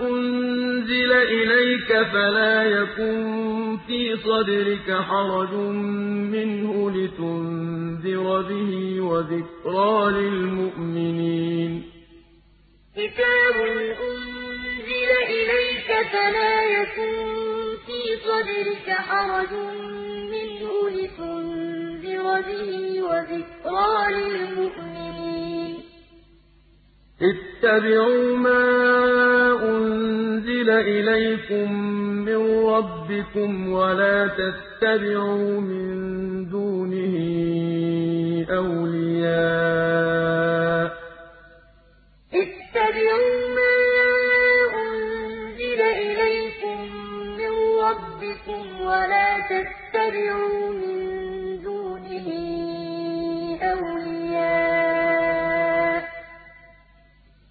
أنزل إليك فلا يكن في صدرك حرج منه لتنذر به وذكرى للمؤمنين كتاب أنزل إليك فلا يكن في صدرك حرج منه لتنذر به وذكرى للمؤمنين اتبعوا ما أنزل إليكم من ربكم ولا تتبعوا من دونه أولياء اتبعوا ما أنزل إليكم من ربكم ولا تتبعوا من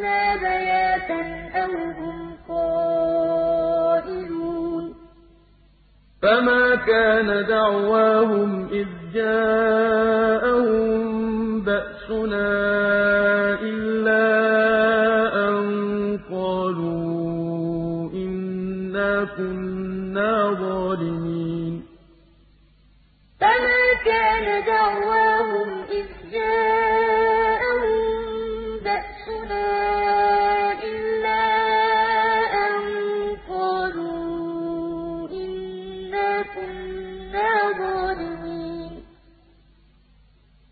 بأسنا بياتا أو هم قائلون فما كان دعواهم إذ جاءهم بأسنا إلا أن قالوا إنا كنا ظالمين فما كان دعواهم إذ جاءهم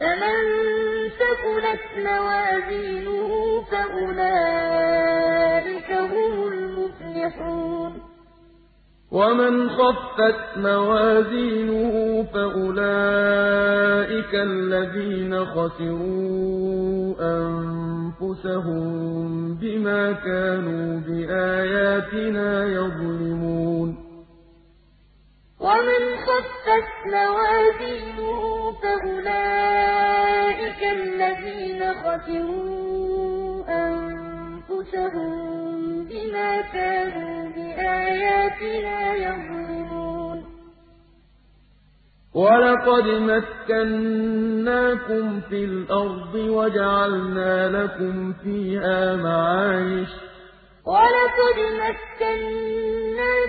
فمن ثقلت موازينه فأولئك هم المفلحون. ومن خفت موازينه فأولئك الذين خسروا أنفسهم بما كانوا بآياتنا يظلمون. ومن خفت موازينه فأولئك الذين خسروا أنفسهم بما كانوا بآياتنا يظلمون. ولقد مكناكم في الأرض وجعلنا لكم فيها معايش. ولقد مكناكم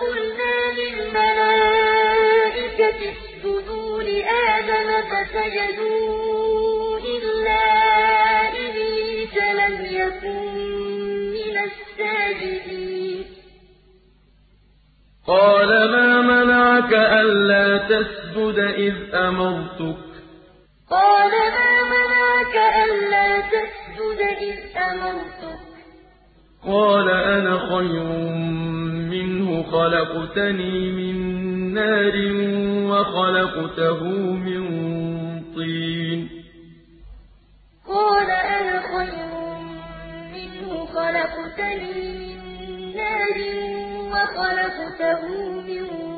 قلنا للملائكة اسجدوا لآدم فسجدوا إلا إبليس لم يكن الساجدين. قال ما منعك ألا تسجد إذ أمرتك؟ قال ما منعك ألا تسجد إذ أمرتك؟ قال أنا خير منه خلقتني من نار وخلقته من طين. قال أنا خير خَلَقْتَنِي مِن نَّارٍ وَخَلَقْتَهُ مِن طِينٍ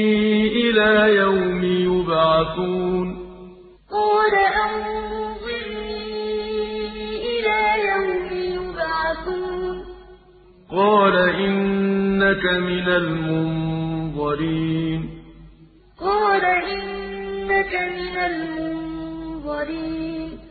إِلَىٰ يَوْمِ يُبْعَثُونَ. قَالَ أَنظِرْنِي إِلَىٰ يَوْمِ يُبْعَثُونَ. قَالَ إِنَّكَ مِنَ الْمُنظَرِينَ. قَالَ إِنَّكَ مِنَ الْمُنظَرِينَ.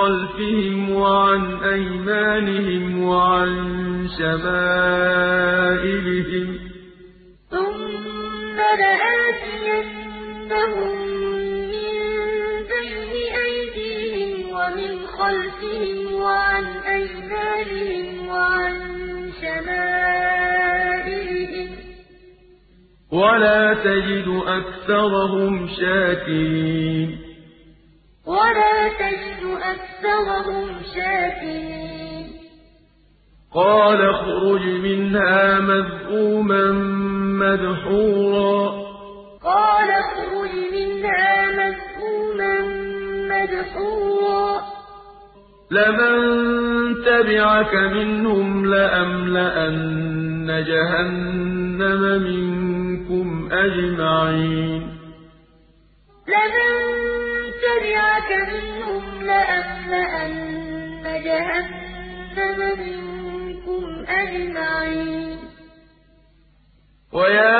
خَلْفِهِمْ وَعَنْ أَيْمَانِهِمْ وَعَن شَمَائِلِهِمْ ۖ. ثُمَّ لَآتِيَنَّهُم مِّن بَيْنِ أَيْدِيهِمْ وَمِنْ خَلْفِهِمْ وَعَنْ أَيْمَانِهِمْ وَعَن شَمَائِلِهِمْ ۖ. وَلَا تَجِدُ أَكْثَرَهُمْ شَاكِرِينَ. وَلَا تَجِدُ أَكْثَرَهُمْ شَاكِرِينَ. قَالَ اخْرُجْ مِنْهَا مَذْءُومًا مَّدْحُورًا ۖ. قَالَ اخْرُجْ مِنْهَا مَذْءُومًا مَّدْحُورًا ۖ. لَّمَن تَبِعَكَ مِنْهُمْ لَأَمْلَأَنَّ جَهَنَّمَ مِنكُمْ أَجْمَعِينَ. لَمَن تَبِعَكَ مِنْهُمْ لَأَمْلَأَنَّ جَهَنَّمَ مِنكُمْ أَجْمَعِينَ. وَيَا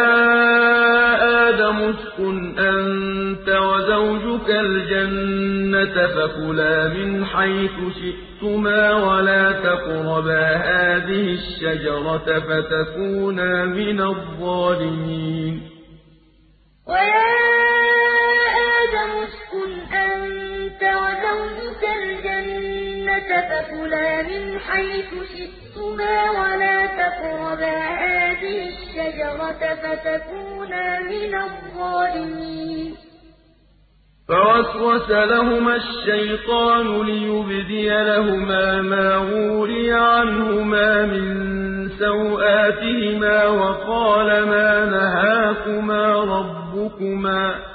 آدَمُ اسْكُنْ أَنتَ وَزَوْجُكَ الْجَنَّةَ فَكُلَا مِنْ حَيْثُ شِئْتُمَا وَلَا تَقْرَبَا هَٰذِهِ الشَّجَرَةَ فَتَكُونَا مِنَ الظَّالِمِينَ. الْجَنَّةَ فَكُلَا مِنْ حَيْثُ شِئْتُمَا وَلَا تَقْرَبَا هَٰذِهِ الشَّجَرَةَ فَتَكُونَا مِنَ الظَّالِمِينَ. فَوَسْوَسَ لَهُمَا الشَّيْطَانُ لِيُبْدِيَ لَهُمَا مَا وُورِيَ عَنْهُمَا مِن سَوْآتِهِمَا وَقَالَ مَا نَهَاكُمَا رَبُّكُمَا.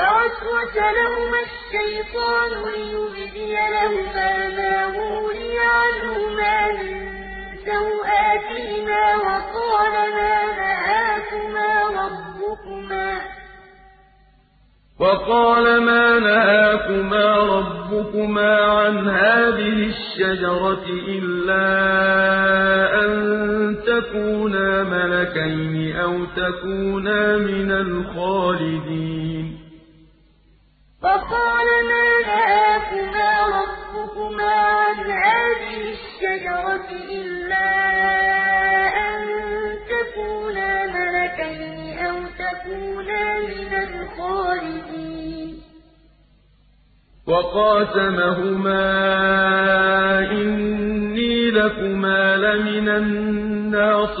فَوَسْوَسَ لَهُمَا الشَّيْطَانُ لِيُبْدِيَ لَهُمَا مَا وُورِيَ عَنْهُمَا مِن سَوْآتِهِمَا وَقَالَ مَا نَهَاكُمَا رَبُّكُمَا وَقَالَ مَا نَهَاكُمَا رَبُّكُمَا عَنْ هَٰذِهِ الشَّجَرَةِ إِلَّا أَن تكونا ملكين أو تكونا من الخالدين. وقال ما نهاكما ربكما عن هذه الشجرة إلا أن تكونا ملكين أو تكونا من الخالدين. وقاسمهما إني لكما لمن الناصحين.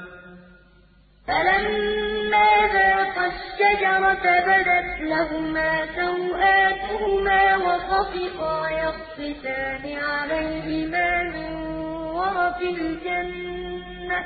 فلما ذاقا الشجرة بدت لهما سوآتهما وطفقا يخصفان عليهما من ورق الجنة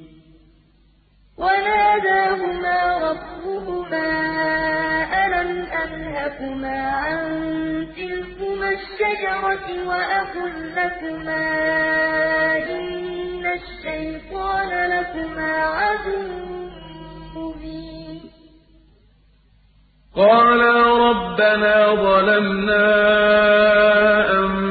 وناداهما ربهما ألم أنهكما عن تلكما الشجرة وأقل لكما إن الشيطان لكما عدو مبين. قالا ربنا ظلمنا أنفسنا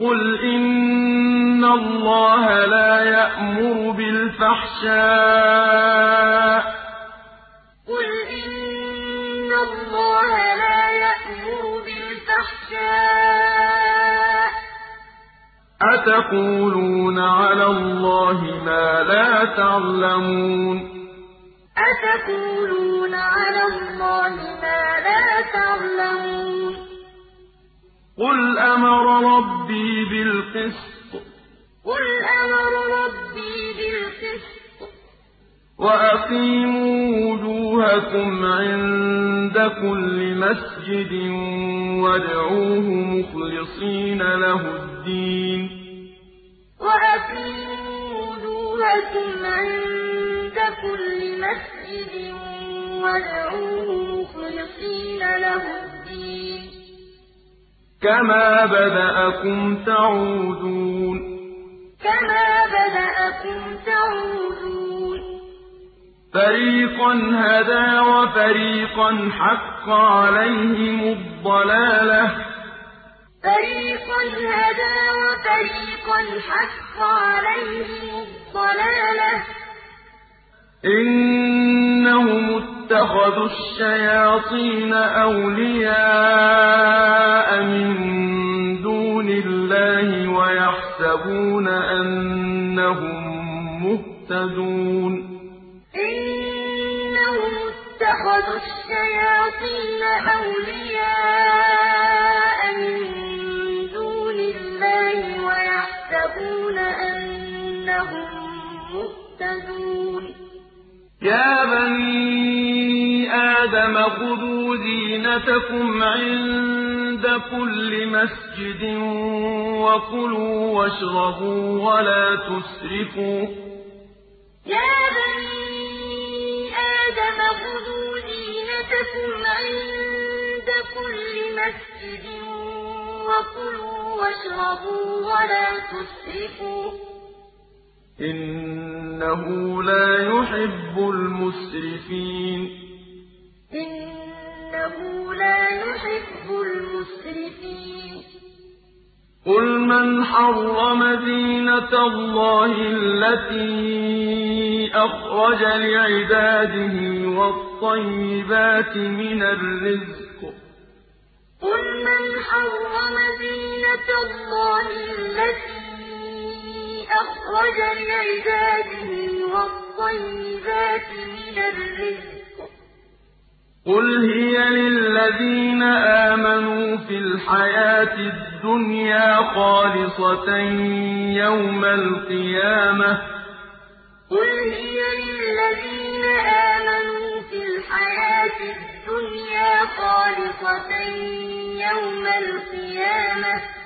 قُلْ إِنَّ اللَّهَ لَا يَأْمُرُ بِالْفَحْشَاءِ ۖ قُلْ إِنَّ اللَّهَ لَا يَأْمُرُ بِالْفَحْشَاءِ ۖ أَتَقُولُونَ عَلَى اللَّهِ مَا لَا تَعْلَمُونَ أَتَقُولُونَ عَلَى اللَّهِ مَا لَا تَعْلَمُونَ قُلْ أَمَرَ رَبِّي بِالْقِسْطِ ۖ قُلْ أَمَرَ رَبِّي بِالْقِسْطِ ۖ وَأَقِيمُوا وُجُوهَكُمْ عِندَ كُلِّ مَسْجِدٍ وَادْعُوهُ مُخْلِصِينَ لَهُ الدِّينَ ۚ وَأَقِيمُوا وُجُوهَكُمْ عِندَ كُلِّ مَسْجِدٍ وَادْعُوهُ مُخْلِصِينَ لَهُ الدِّينَ ۚ كَمَا بَدَأَكُمْ تَعُودُونَ كَمَا بَدَأَكُمْ تَعُودُونَ فَرِيقًا هَدَىٰ وَفَرِيقًا حَقَّ عَلَيْهِمُ الضَّلَالَةُ ۗ فَرِيقًا هَدَىٰ وَفَرِيقًا حَقَّ عَلَيْهِمُ الضَّلَالَةُ ۗ إِنَّهُمُ اتَّخَذُوا الشَّيَاطِينَ أَوْلِيَاءَ مِن دُونِ اللَّهِ وَيَحْسَبُونَ أَنَّهُم مُّهْتَدُونَ. إِنَّهُمُ اتَّخَذُوا الشَّيَاطِينَ أَوْلِيَاءَ مِن دُونِ اللَّهِ وَيَحْسَبُونَ أَنَّهُم مُّهْتَدُونَ. يَا بَنِي آدَمَ خُذُوا زِينَتَكُمْ عِندَ كُلِّ مَسْجِدٍ وَكُلُوا وَاشْرَبُوا وَلَا تُسْرِفُوا ۚ. يَا بَنِي آدَمَ خُذُوا زِينَتَكُمْ عِندَ كُلِّ مَسْجِدٍ وَكُلُوا وَاشْرَبُوا وَلَا تُسْرِفُوا ۚ. إِنَّهُ لَا يُحِبُّ الْمُسْرِفِينَ. إِنَّهُ لَا يُحِبُّ الْمُسْرِفِينَ. قُلْ مَنْ حَرَّمَ زِينَةَ اللَّهِ الَّتِي أَخْرَجَ لِعِبَادِهِ وَالطَّيِّبَاتِ مِنَ الرِّزْقِ ۚ؟ قُلْ مَنْ حَرَّمَ زِينَةَ اللَّهِ الَّتِي أَخْرَجَ لِعِبَادِهِ وَالطَّيِّبَاتِ مِنَ الرِّزْقِ ۚ. قُلْ هِيَ لِلَّذِينَ آمَنُوا فِي الْحَيَاةِ الدُّنْيَا خَالِصَةً يَوْمَ الْقِيَامَةِ ۗ. قُلْ هِيَ لِلَّذِينَ آمَنُوا فِي الْحَيَاةِ الدُّنْيَا خَالِصَةً يَوْمَ الْقِيَامَةِ ۗ.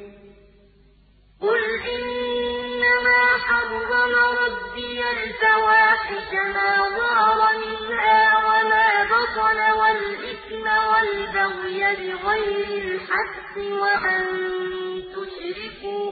قُلْ إِنَّمَا حَرَّمَ رَبِّيَ الْفَوَاحِشَ مَا ظَهَرَ مِنْهَا وَمَا بَطَنَ وَالْإِثْمَ وَالْبَغْيَ بِغَيْرِ الْحَقِّ وَأَن تُشْرِكُوا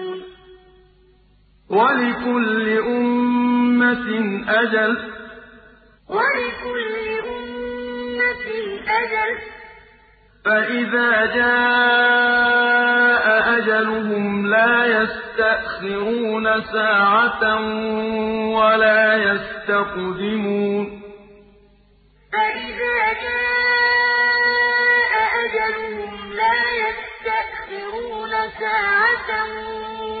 وَلِكُلِّ أُمَّةٍ أَجَلٌ ۖ. فَإِذَا جَاءَ أَجَلُهُمْ لَا يَسْتَأْخِرُونَ سَاعَةً ۖ وَلَا يَسْتَقْدِمُونَ. فَإِذَا جَاءَ أَجَلُهُمْ لَا يَسْتَأْخِرُونَ سَاعَةً ۖ وَلَا يَسْتَقْدِمُونَ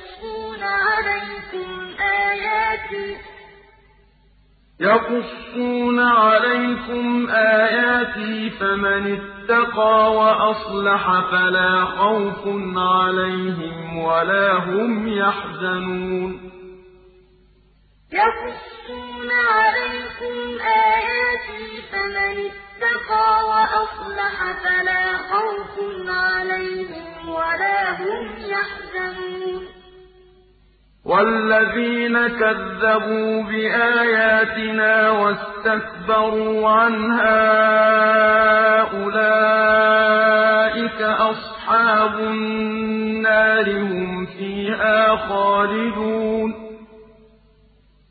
فَمَنِ اتَّقَىٰ وَأَصْلَحَ فَلَا خَوْفٌ عَلَيْهِمْ وَلَا هُمْ يَحْزَنُونَ. يَقُصُّونَ عَلَيْكُمْ آيَاتِي فَمَنِ اتَّقَىٰ وَأَصْلَحَ فَلَا خَوْفٌ عَلَيْهِمْ وَلَا هُمْ يَحْزَنُونَ. وَالَّذِينَ كَذَّبُوا بِآيَاتِنَا وَاسْتَكْبَرُوا عَنْهَا أُولَٰئِكَ أَصْحَابُ النَّارِ ۖ هُمْ فِيهَا خَالِدُونَ.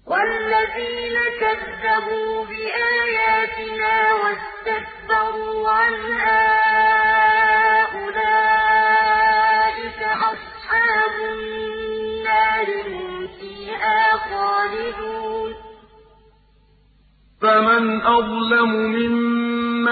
وَالَّذِينَ كَذَّبُوا بِآيَاتِنَا وَاسْتَكْبَرُوا عَنْهَا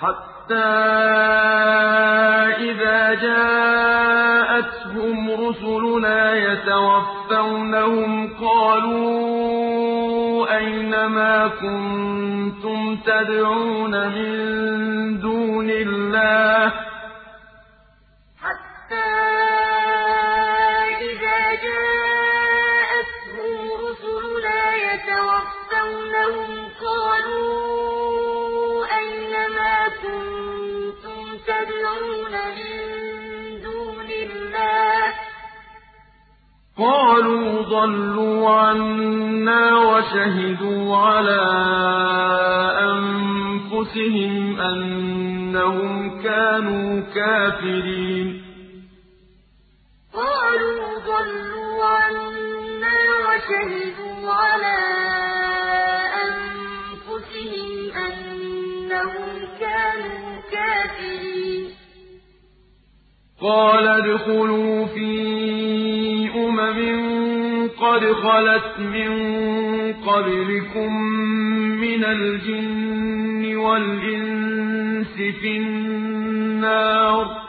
حَتَّىٰ إِذَا جَاءَتْهُمْ رُسُلُنَا يَتَوَفَّوْنَهُمْ قَالُوا أَيْنَ مَا كُنتُمْ تَدْعُونَ مِن دُونِ اللَّهِ ۖ قَالُوا ضَلُّوا عَنَّا وَشَهِدُوا عَلَىٰ أَنفُسِهِمْ أَنَّهُمْ كَانُوا كَافِرِينَ. قَالُوا ضَلُّوا عَنَّا وَشَهِدُوا عَلَىٰ أَنفُسِهِمْ أَنَّهُمْ كَانُوا كَافِرِينَ. قَالَ ادْخُلُوا فِي أُمَمٍ قَدْ خَلَتْ مِن قَبْلِكُم مِّنَ الْجِنِّ وَالْإِنسِ فِي النَّارِ ۖ.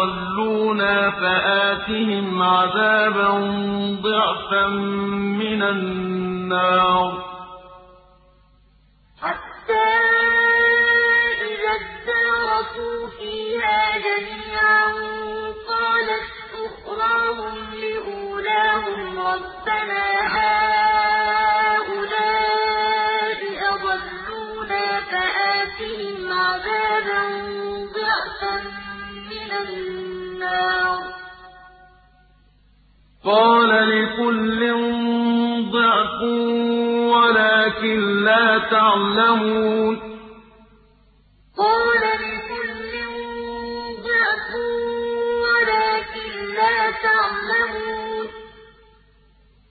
أَضَلُّونَا فَآتِهِمْ عَذَابًا ضِعْفًا مِّنَ النَّارِ. حَتَّىٰ إِذَا ادَّارَكُوا فِيهَا جَمِيعًا أُخْرَاهُمْ لِأُولَاهُمْ رَبَّنَا هَٰؤُلَاءِ النَّارِ ۖ قَالَ لِكُلٍّ ضِعْفٌ وَلَٰكِن لَّا تَعْلَمُونَ.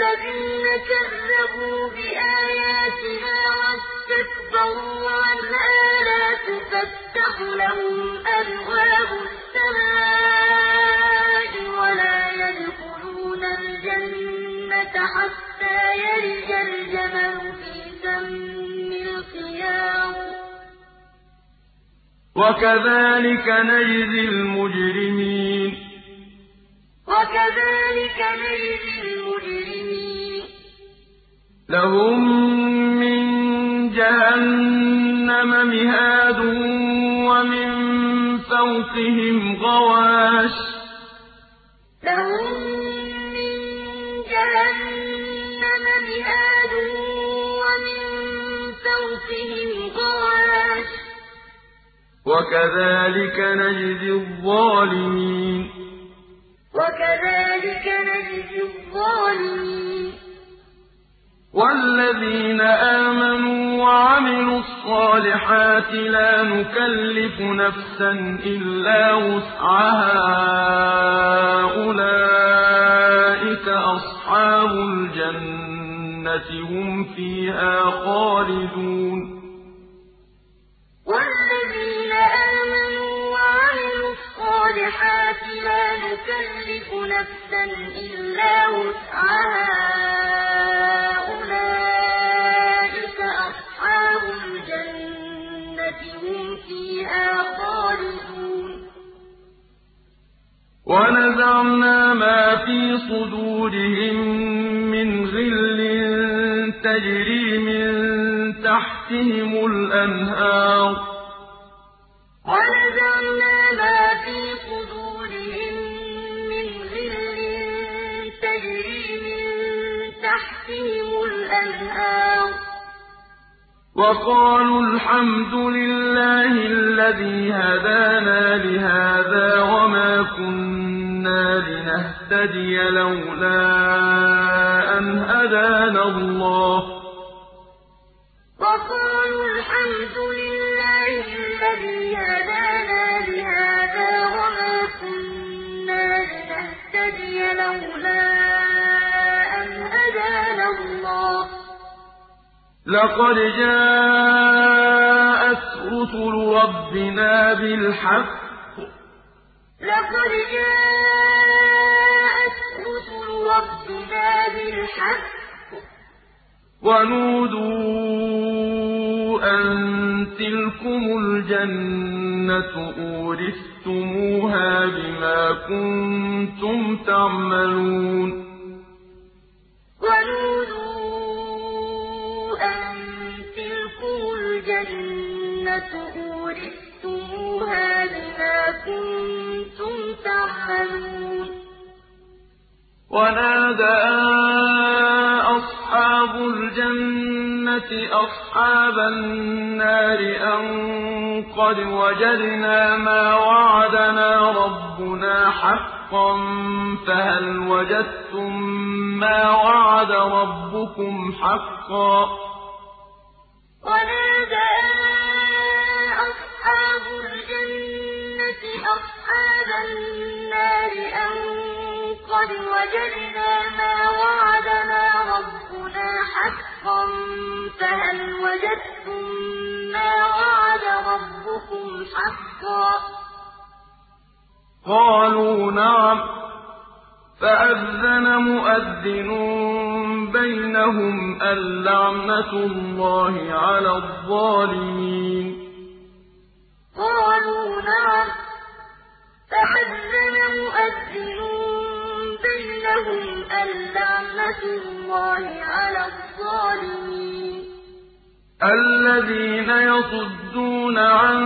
الَّذِينَ كَذَّبُوا بِآيَاتِنَا وَاسْتَكْبَرُوا عَنْهَا لَا تُفَتَّحُ لَهُمْ أَبْوَابُ السَّمَاءِ وَلَا يَدْخُلُونَ الْجَنَّةَ حَتَّىٰ يَلِجَ الْجَمَلُ فِي سَمِّ الْخِيَاطِ ۚ وَكَذَٰلِكَ نَجْزِي الْمُجْرِمِينَ. وَكَذَٰلِكَ نَجْزِي الْمُجْرِمِينَ. لَهُم مِّن جَهَنَّمَ مِهَادٌ وَمِن فَوْقِهِمْ غَوَاشٍ ۚ. لَّهُم مِّن جَهَنَّمَ مِهَادٌ وَمِن فَوْقِهِمْ غَوَاشٍ ۚ. وَكَذَٰلِكَ نَجْزِي الظَّالِمِينَ. وَكَذَٰلِكَ نَجْزِي الظَّالِمِينَ. وَالَّذِينَ آمَنُوا وَعَمِلُوا الصَّالِحَاتِ لَا نُكَلِّفُ نَفْسًا إِلَّا وُسْعَهَا. أُولَٰئِكَ أَصْحَابُ الْجَنَّةِ ۖ هُمْ فِيهَا خَالِدُونَ. وَالَّذِينَ آمَنُوا وَعَمِلُوا الصَّالِحَاتِ لَا نُكَلِّفُ نَفْسًا إِلَّا وُسْعَهَا. وَنَزَعْنَا مَا فِي صُدُورِهِم مِّنْ غِلٍّ تَجْرِي مِن تَحْتِهِمُ الْأَنْهَارُ ۖ. وَقَالُوا الْحَمْدُ لِلَّهِ الَّذِي هَدَانَا لِهَٰذَا وَمَا كُنَّا لِنَهْتَدِيَ لَوْلَا أَنْ هَدَانَا اللَّهُ ۖ. لَقَدْ جَاءَتْ رُسُلُ رَبِّنَا بِالْحَقِّ ۖ. وَنُودُوا أَن تِلْكُمُ الْجَنَّةُ أُورِثْتُمُوهَا بِمَا كُنتُمْ تَعْمَلُونَ. وَنُودُوا تِلْكُمُ الْجَنَّةُ أُورِثْتُمُوهَا بِمَا كُنتُمْ تَعْمَلُونَ وَنَادَىٰ أَصْحَابُ الْجَنَّةِ أَصْحَابَ النَّارِ أَن قَدْ وَجَدْنَا مَا وَعَدَنَا رَبُّنَا حَقًّا فَهَلْ وَجَدتُّم مَّا وَعَدَ رَبُّكُمْ حَقًّا ۖ؟ وَنَادَىٰ أَصْحَابُ الْجَنَّةِ أَصْحَابَ النَّارِ أَن قَدْ وَجَدْنَا مَا وَعَدَنَا رَبُّنَا حَقًّا فَهَلْ وَجَدتُّم مَّا وَعَدَ رَبُّكُمْ حَقًّا ۖ؟ قَالُوا نَعَمْ فَأَذَّنَ مُؤَذِّنٌ بَيْنَهُمْ اللَّعْنَةُ اللَّهِ عَلَى الظَّالِمِينَ. قَالُوا نَعَمْ فَأَذَّنَ مُؤَذِّنٌ بَيْنَهُمْ اللَّعْنَةُ اللَّهِ عَلَى الظَّالِمِينَ. الَّذِينَ يَصُدُّونَ عَن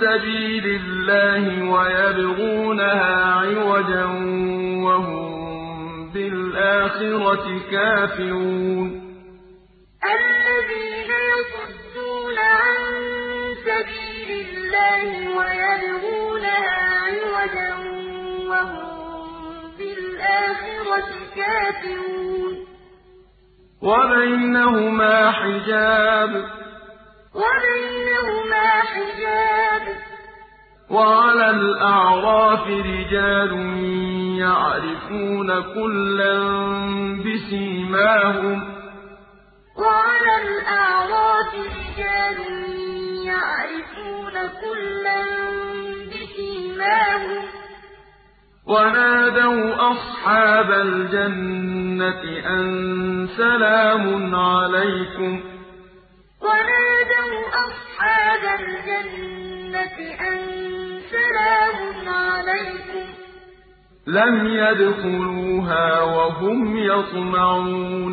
سَبِيلِ اللَّهِ وَيَبْغُونَهَا عِوَجًا وَهُم بِالْآخِرَةِ كَافِرُونَ. الَّذِينَ يَصُدُّونَ عَن سَبِيلِ اللَّهِ وَيَبْغُونَهَا عِوَجًا وَهُم بِالْآخِرَةِ كَافِرُونَ. وَبَيْنَهُمَا حِجَابٌ ۚ. وَبَيْنَهُمَا حِجَابٌ ۚ. وَعَلَى الْأَعْرَافِ رِجَالٌ يَعْرِفُونَ كُلًّا بِسِيمَاهُمْ ۚ. وَنَادَوْا أَصْحَابَ الْجَنَّةِ أَن سَلَامٌ عَلَيْكُمْ ۚ وَنَادَوْا أَصْحَابَ الْجَنَّةِ أَن سَلَامٌ عَلَيْكُمْ ۚ لَمْ يَدْخُلُوهَا وَهُمْ يَطْمَعُونَ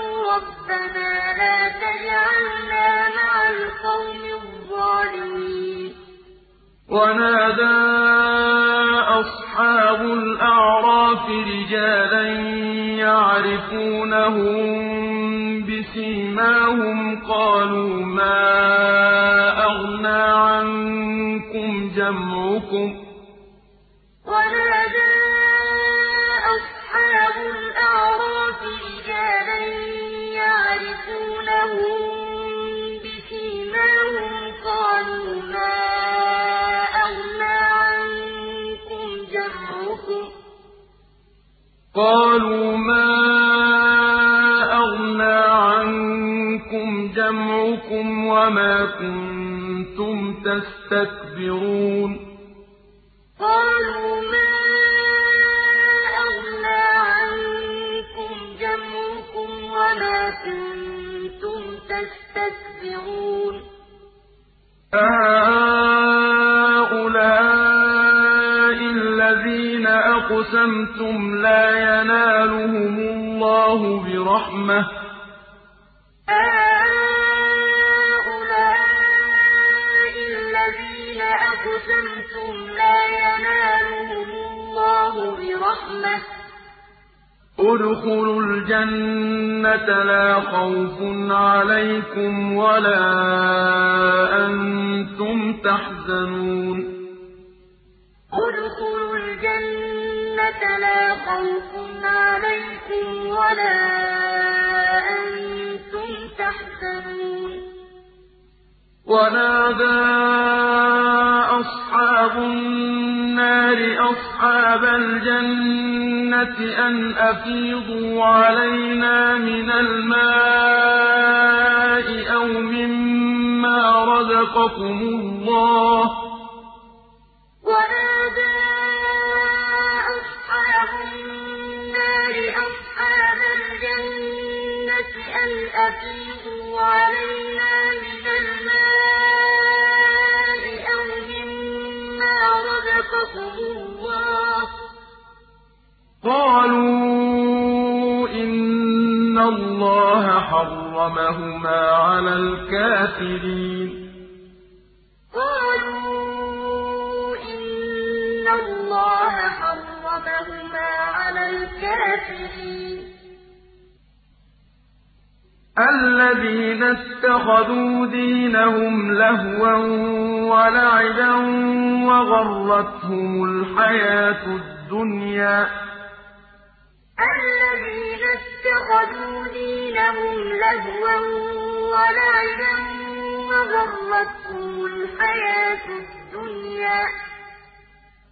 رَبَّنَا لَا تَجْعَلْنَا مَعَ الْقَوْمِ الظَّالِمِينَ. وَنَادَىٰ أَصْحَابُ الْأَعْرَافِ رِجَالًا يَعْرِفُونَهُم بِسِيمَاهُمْ قَالُوا مَا أَغْنَىٰ عَنكُمْ جَمْعُكُمْ ۖ؟ وَنَادَىٰ أَصْحَابُ الْأَعْرَافِ رِجَالًا قَالُوا مَا أَغْنَىٰ عَنكُمْ جَمْعُكُمْ ۖ قَالُوا مَا أَغْنَىٰ عَنكُمْ جَمْعُكُمْ وَمَا كُنتُمْ تَسْتَكْبِرُونَ وَمَا كُنتُمْ تَسْتَكْبِرُونَ. أَهَٰؤُلَاءِ الَّذِينَ أَقْسَمْتُمْ لَا يَنَالُهُمُ اللَّهُ بِرَحْمَةٍ ۚ. ادْخُلُوا الْجَنَّةَ لَا خَوْفٌ عَلَيْكُمْ وَلَا أَنتُمْ تَحْزَنُونَ. ادْخُلُوا الْجَنَّةَ لَا خَوْفٌ عَلَيْكُمْ وَلَا أَنتُمْ تَحْزَنُونَ. وَنَادَىٰ أَصْحَابُ أَصْحَابُ النَّارِ أَصْحَابَ الْجَنَّةِ أَنْ أَفِيضُوا عَلَيْنَا مِنَ الْمَاءِ أَوْ مِمَّا رَزَقَكُمُ اللَّهُ ۚ أَنْ أَفِيضُوا عَلَيْنَا مِنَ الْمَاءِ أَوْ مِمَّا رَزَقَكُمُ اللَّهُ ۚ. قَالُوا إِنَّ اللَّهَ حَرَّمَهُمَا عَلَى الْكَافِرِينَ. قَالُوا إِنَّ اللَّهَ حَرَّمَهُمَا عَلَى الْكَافِرِينَ الَّذِينَ اتَّخَذُوا دِينَهُمْ لَهْوًا وَلَعِبًا وَغَرَّتْهُمُ الْحَيَاةُ الدُّنْيَا ۚ.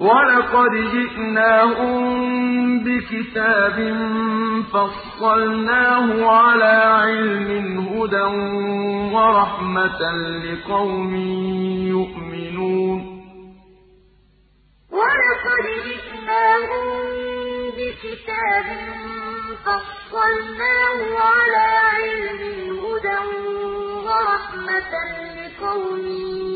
وَلَقَدْ جِئْنَاهُم بِكِتَابٍ فَصَّلْنَاهُ عَلَىٰ عِلْمٍ هُدًى وَرَحْمَةً لِّقَوْمٍ يُؤْمِنُونَ. وَلَقَدْ جِئْنَاهُم بِكِتَابٍ فَصَّلْنَاهُ عَلَىٰ عِلْمٍ هُدًى وَرَحْمَةً لِّقَوْمٍ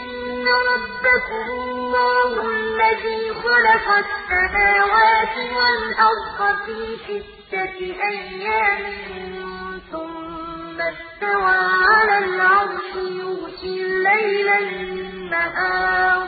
إِنَّ رَبَّكُمُ اللَّهُ الَّذِي خَلَقَ السَّمَاوَاتِ وَالْأَرْضَ فِي سِتَّةِ أَيَّامٍ ثُمَّ اسْتَوَىٰ عَلَى الْعَرْشِ يُغْشِي اللَّيْلَ النَّهَارَ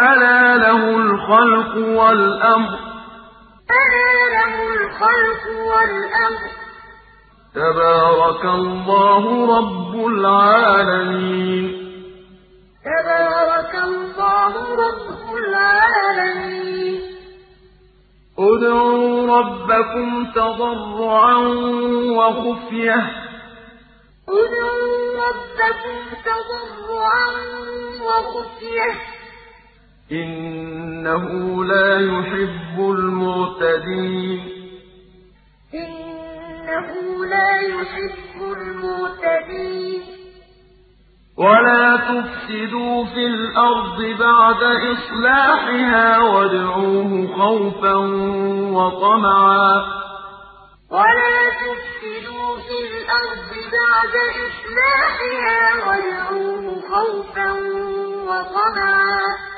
أَلَا لَهُ الْخَلْقُ وَالْأَمْرُ ۗ. الْخَلْقُ وَالْأَمْرُ ۚ تَبَارَكَ اللَّهُ رَبُّ الْعَالَمِينَ. تَبَارَكَ اللَّهُ رَبُّ الْعَالَمِينَ. ادْعُوا رَبَّكُمْ تَضَرُّعًا وَخُفْيَةً. ادْعُوا رَبَّكُمْ تَضَرُّعًا وَخُفْيَةً ۚ. إِنَّهُ لَا يُحِبُّ الْمُعْتَدِينَ. إِنَّهُ لَا يُحِبُّ الْمُعْتَدِينَ. وَلَا تُفْسِدُوا فِي الْأَرْضِ بَعْدَ إِصْلَاحِهَا وَادْعُوهُ خَوْفًا وَطَمَعًا ۚ. وَلَا تُفْسِدُوا فِي الْأَرْضِ بَعْدَ إِصْلَاحِهَا وَادْعُوهُ خَوْفًا وَطَمَعًا ۚ.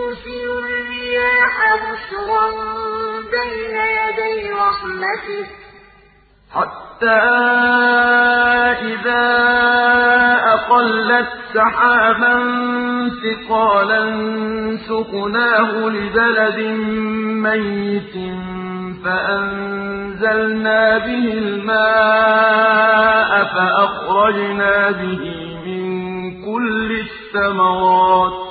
الرِّيَاحَ بُشْرًا بَيْنَ يَدَيْ رَحْمَتِهِ ۖ. حَتَّىٰ إِذَا أَقَلَّتْ سَحَابًا ثِقَالًا سُقْنَاهُ لِبَلَدٍ مَّيِّتٍ فَأَنزَلْنَا بِهِ الْمَاءَ فَأَخْرَجْنَا بِهِ مِن كُلِّ الثَّمَرَاتِ ۚ.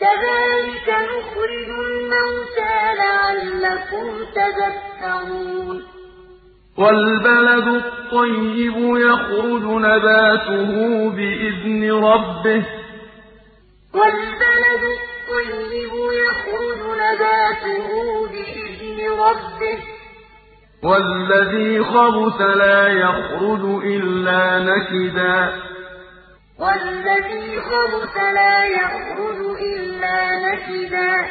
كَذَٰلِكَ نُخْرِجُ الْمَوْتَىٰ لَعَلَّكُمْ تَذَكَّرُونَ. وَالْبَلَدُ الطَّيِّبُ يَخْرُجُ نَبَاتُهُ بِإِذْنِ رَبِّهِ ۖ. وَالْبَلَدُ الطَّيِّبُ يَخْرُجُ نَبَاتُهُ بِإِذْنِ رَبِّهِ ۖ. وَالَّذِي خَبُثَ لَا يَخْرُجُ إِلَّا نَكِدًا. وَالَّذِي خَبُثَ لَا يَخْرُجُ إِلَّا نَكِدًا ۚ.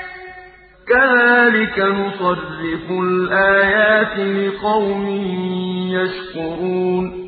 كَذَٰلِكَ نُصَرِّفُ الْآيَاتِ لِقَوْمٍ يَشْكُرُونَ.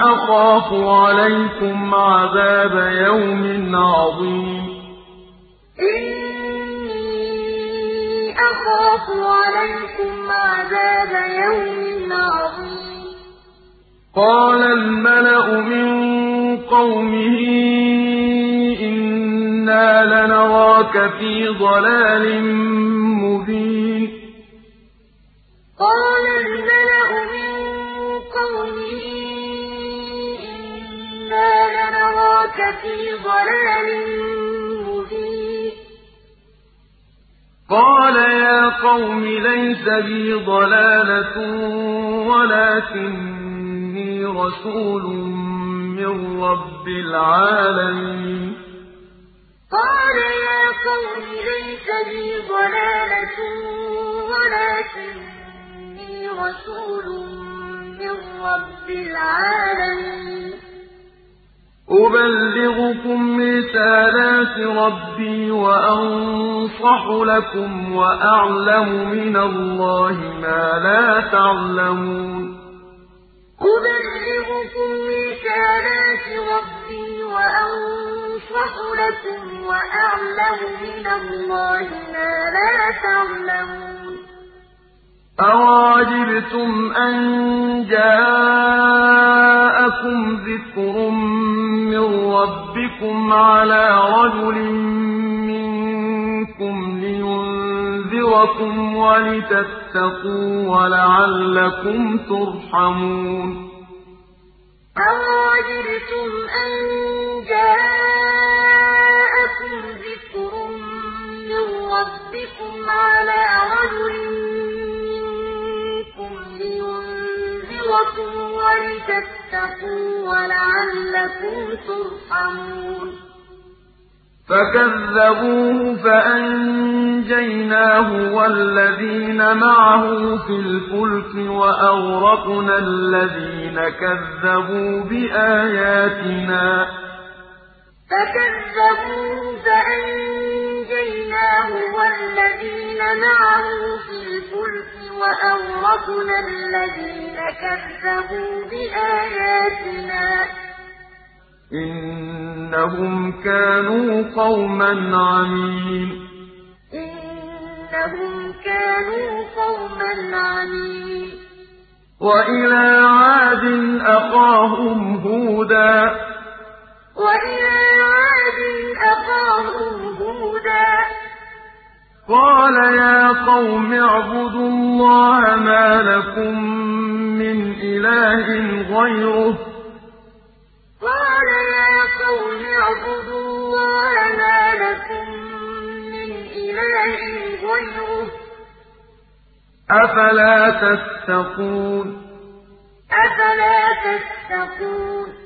أَخَافُ عَلَيْكُمْ عَذَابَ يَوْمٍ عَظِيمٍ. إِنِّي أَخَافُ عَلَيْكُمْ عَذَابَ يَوْمٍ عَظِيمٍ. قَالَ الْمَلَأُ مِن قَوْمِهِ إِنَّا لَنَرَاكَ فِي ضَلَالٍ مُّبِينٍ. قَالَ الْمَلَأُ مِن قَوْمِهِ لَنَرَاكَ فِي ضَلَالٍ مُّبِينٍ قَالَ يَا قَوْمِ لَيْسَ بِي ضَلَالَةٌ وَلَٰكِنِّي رَسُولٌ مِّن رَّبِّ الْعَالَمِينَ قَالَ يَا قَوْمِ لَيْسَ بِي ضَلَالَةٌ وَلَٰكِنِّي رَسُولٌ مِّن رَّبِّ الْعَالَمِينَ أُبَلِّغُكُمْ رِسَالَاتِ رَبِّي وَأَنصَحُ لَكُمْ وَأَعْلَمُ مِنَ اللَّهِ مَا لَا تَعْلَمُونَ. أُبَلِّغُكُمْ رِسَالَاتِ رَبِّي وَأَنصَحُ لَكُمْ وَأَعْلَمُ مِنَ اللَّهِ مَا لَا تَعْلَمُونَ. أَوَعَجِبْتُمْ أَن جَاءَكُمْ ذِكْرٌ مِّن رَّبِّكُمْ عَلَىٰ رَجُلٍ مِّنكُمْ لِيُنذِرَكُمْ وَلِتَتَّقُوا وَلَعَلَّكُمْ تُرْحَمُونَ. أَوَعَجِبْتُمْ أَن جَاءَكُمْ ذِكْرٌ مِّن رَّبِّكُمْ عَلَىٰ رَجُلٍ لِّيُنذِرَكُمْ وَلِتَتَّقُوا وَلَعَلَّكُمْ تُرْحَمُونَ فَكَذَّبُوهُ فَأَنجَيْنَاهُ وَالَّذِينَ مَعَهُ فِي الْفُلْكِ وَأَغْرَقْنَا الَّذِينَ كَذَّبُوا بِآيَاتِنَا فَكَذَّبُوهُ فَأَنجَيْنَاهُ وَالَّذِينَ مَعَهُ فِي الْفُلْكِ وَأَغْرَقْنَا الَّذِينَ كَذَّبُوا بِآيَاتِنَا ۚ. إِنَّهُمْ كَانُوا قَوْمًا عَمِينَ. إِنَّهُمْ كَانُوا قَوْمًا عَمِينَ. وَإِلَىٰ عَادٍ أَخَاهُمْ هُودًا. قَالَ يَا قَوْمِ اعْبُدُوا اللَّهَ مَا لَكُم مِّنْ إِلَٰهٍ غَيْرُهُ ۖ. قَالَ يَا قَوْمِ اعْبُدُوا اللَّهَ مَا لَكُم مِّنْ إِلَٰهٍ غَيْرُهُ ۖ. أَفَلَا تَتَّقُونَ؟ أَفَلَا تَتَّقُونَ؟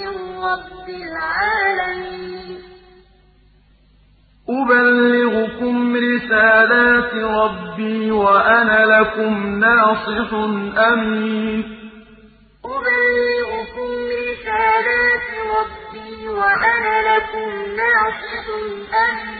مِّن رَّبِّ الْعَالَمِينَ. أُبَلِّغُكُمْ رِسَالَاتِ رَبِّي وَأَنَا لَكُمْ نَاصِحٌ أَمِينٌ. أُبَلِّغُكُمْ رِسَالَاتِ رَبِّي وَأَنَا لَكُمْ نَاصِحٌ أَمِينٌ.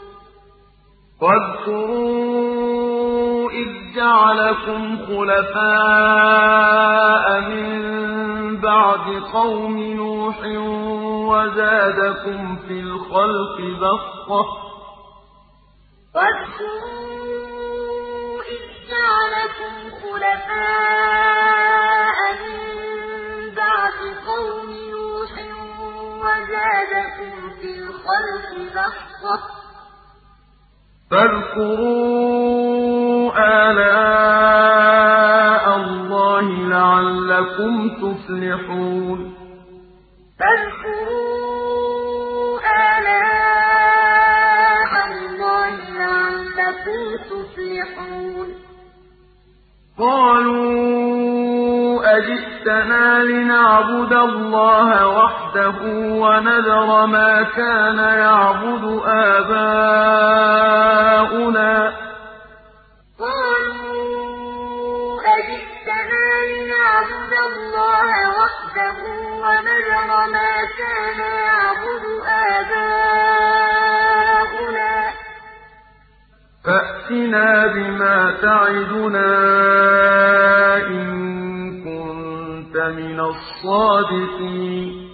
وَاذْكُرُوا إِذْ جَعَلَكُمْ خُلَفَاءَ مِن بَعْدِ قَوْمِ نُوحٍ وَزَادَكُمْ فِي الْخَلْقِ بَسْطَةً ۖ. وَاذْكُرُوا إِذْ جَعَلَكُمْ خُلَفَاءَ مِن بَعْدِ قَوْمِ نُوحٍ وَزَادَكُمْ فِي الْخَلْقِ بَسْطَةً ۖ. فَاذْكُرُوا آلَاءَ اللَّهِ لَعَلَّكُمْ تُفْلِحُونَ. فَاذْكُرُوا آلَاءَ اللَّهِ لَعَلَّكُمْ تُفْلِحُونَ. قَالُوا أَجِئْتَنَا لِنَعْبُدَ اللَّهَ وَحْدَهُ وَنَذَرَ مَا كَانَ يَعْبُدُ آبَاؤُنَا ۖ. فَأْتِنَا بِمَا تَعِدُنَا إِن الصادقين.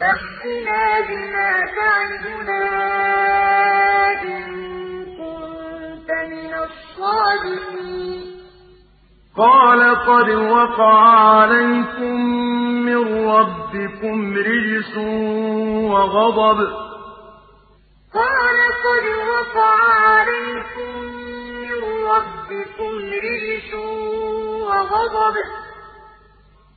فأتنا بما تعدنا إن كنت من الصادقين. قال قد وقع عليكم من ربكم رجس وغضب. قال قد وقع عليكم من ربكم رجس وغضب.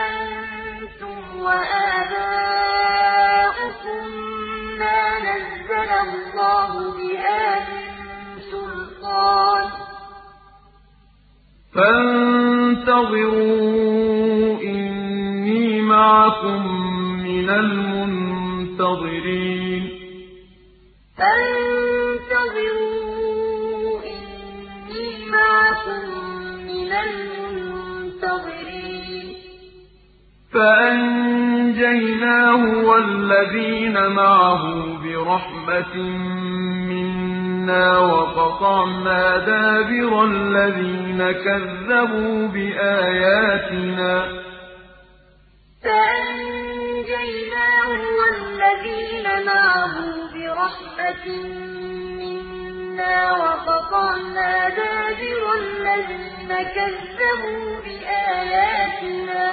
أنتم وآباؤكم ما نزل الله بها من سلطان. فانتظروا إني معكم من المنتظرين. فانتظروا إني معكم من المنتظرين. فأنجيناه والذين معه برحمة منا وقطعنا دابر الذين كذبوا بآياتنا. فأنجيناه والذين معه برحمة منا وقطعنا دابر الذين كذبوا بآياتنا.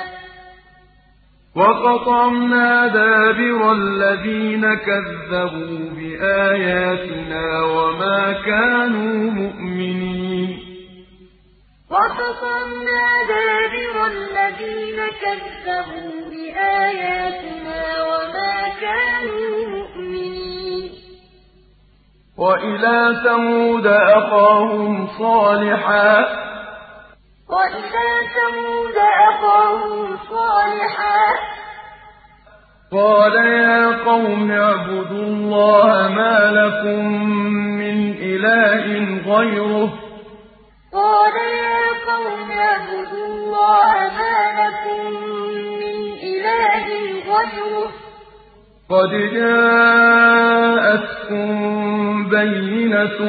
وقطعنا دابر الذين كذبوا بآياتنا وما كانوا مؤمنين. وقطعنا دابر الذين كذبوا بآياتنا وما كانوا مؤمنين. وإلى ثمود أخاهم صالحا وإلى ثمود أخاهم صالحا قال يا قوم اعبدوا الله ما لكم من إله غيره. قال يا قوم اعبدوا الله ما لكم من إله غيره. قد جاءتكم بينة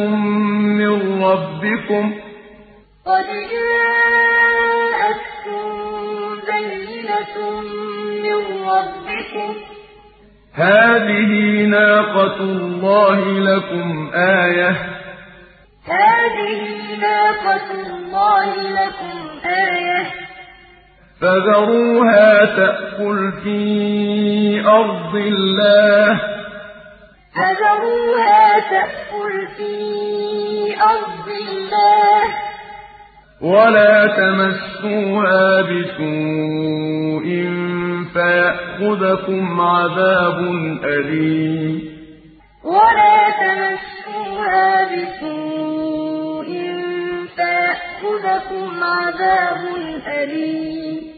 من ربكم قد جاءتكم بينة من ربكم هذه ناقة الله لكم آية هذه ناقة الله لكم آية فذروها تأكل في أرض الله ولا تمسوها بسوء فيأخذكم عذاب أليم ولا تمسوها بسوء فيأخذكم عذاب أليم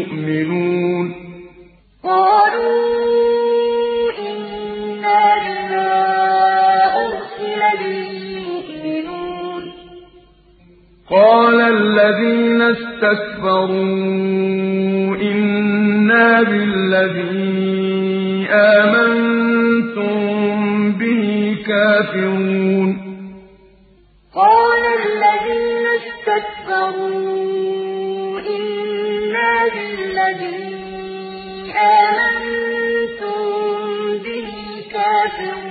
قَالَ الَّذِينَ اسْتَكْبَرُوا إِنَّا بِالَّذِي آمَنتُم بِهِ كَافِرُونَ. قَالَ الَّذِينَ اسْتَكْبَرُوا إِنَّا بِالَّذِي آمَنتُم بِهِ كَافِرُونَ.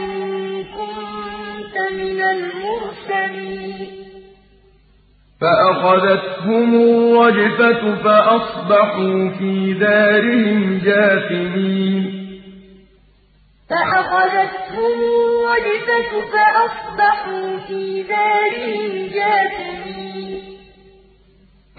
مِنَ الْمُرْسَلِينَ. فَأَخَذَتْهُمُ الرَّجْفَةُ فَأَصْبَحُوا فِي دَارِهِمْ جَاثِمِينَ. فَأَخَذَتْهُمُ الرَّجْفَةُ فَأَصْبَحُوا فِي دَارِهِمْ جَاثِمِينَ.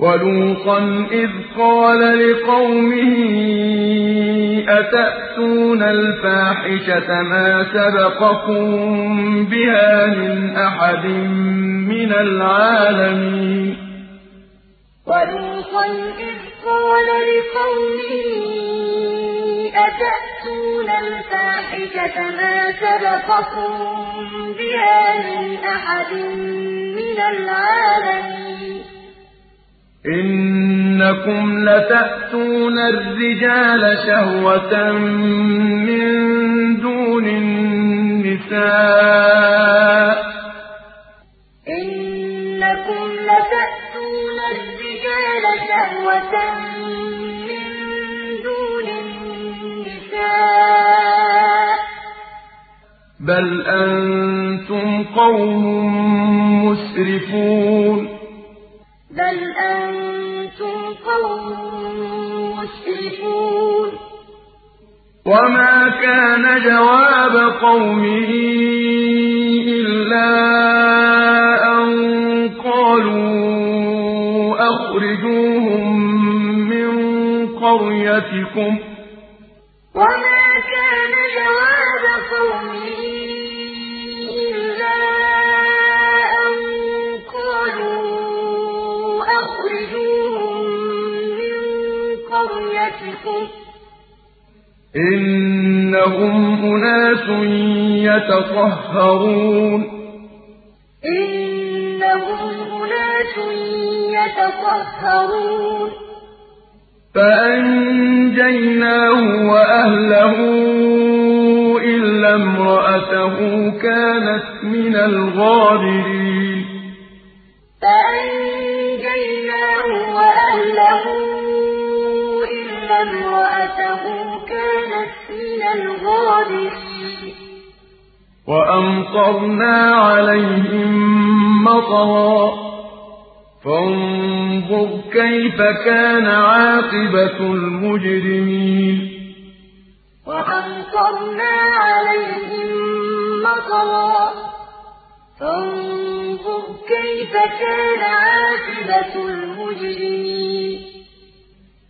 وَلُوطًا إِذْ قَالَ لِقَوْمِهِ أَتَأْتُونَ الْفَاحِشَةَ مَا سَبَقَكُم بِهَا مِنْ أَحَدٍ مِّنَ الْعَالَمِينَ وَلُوطًا إِذْ قَالَ لِقَوْمِهِ أَتَأْتُونَ الْفَاحِشَةَ مَا سَبَقَكُم بِهَا مِنْ أَحَدٍ مِّنَ الْعَالَمِينَ إِنَّكُمْ لَتَأْتُونَ الرِّجَالَ شَهْوَةً مِّن دُونِ النِّسَاءِ ۚ. إِنَّكُمْ لَتَأْتُونَ الرِّجَالَ شَهْوَةً مِّن دُونِ النِّسَاءِ ۚ. بَلْ أَنتُمْ قَوْمٌ مُّسْرِفُونَ. بَلْ أَنتُمْ قَوْمٌ مُّسْرِفُونَ وَمَا كَانَ جَوَابَ قَوْمِهِ إِلَّا أَن قَالُوا أَخْرِجُوهُم مِّن قَرْيَتِكُمْ ۖ وَمَا كَانَ جَوَابَ قَوْمِهِ إِنَّهُمْ أُنَاسٌ يَتَطَهَّرُونَ. إِنَّهُمْ أُنَاسٌ يَتَطَهَّرُونَ. فَأَنجَيْنَاهُ وَأَهْلَهُ إِلَّا امْرَأَتَهُ كَانَتْ مِنَ الْغَابِرِينَ. فَأَنجَيْنَاهُ وَأَهْلَهُ وَأَمْطَرْنَا عَلَيْهِم مَّطَرًا ۖ فانظر كيف كان عاقبة المجرمين وأمطرنا عليهم مطرا فانظر كيف كان عاقبة المجرمين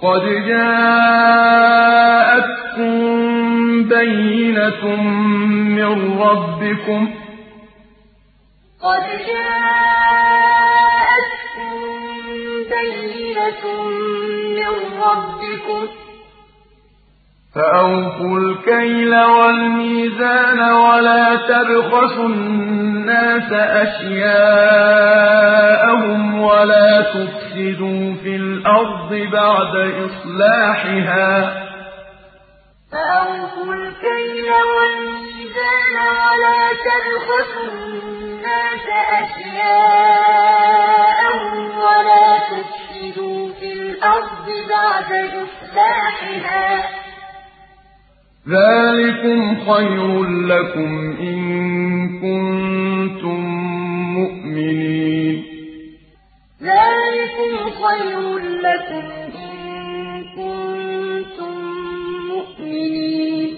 قد جاءتكم بينة من ربكم قد جاءتكم بينة من ربكم فأوفوا الكيل والميزان ولا تبخسوا الناس أشياءهم ولا تفسدوا في الأرض بعد إصلاحها. فأوفوا الكيل والميزان ولا تبخسوا الناس أشياءهم ولا تفسدوا في الأرض بعد إصلاحها. ذلكم خير لكم إن كنتم مؤمنين. ذلكم خير لكم إن كنتم مؤمنين.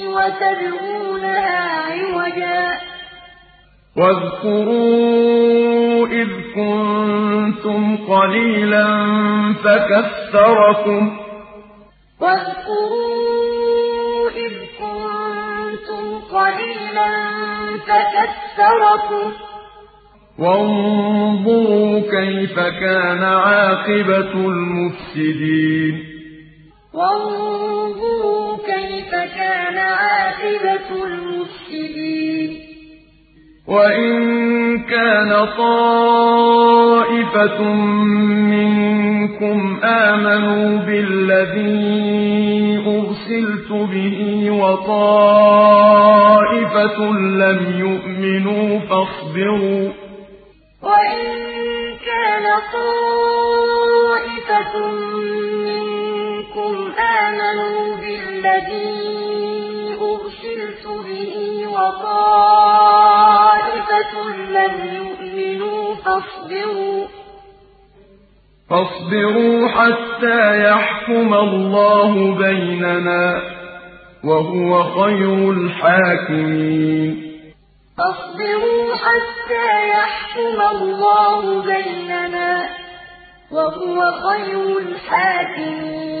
وتبغونها عوجا. واذكروا إذ كنتم قليلا فكثركم. واذكروا إذ كنتم قليلا فكثركم. وانظروا كيف كان عاقبة المفسدين. وانظروا كيف كان وإن كان طائفة منكم آمنوا بالذي أرسلت به وطائفة لم يؤمنوا فاصبروا. وإن كان طائفة فاصبروا. فاصبروا حتى يحكم الله بيننا وهو خير الحاكمين. فاصبروا حتى يحكم الله بيننا وهو خير الحاكمين.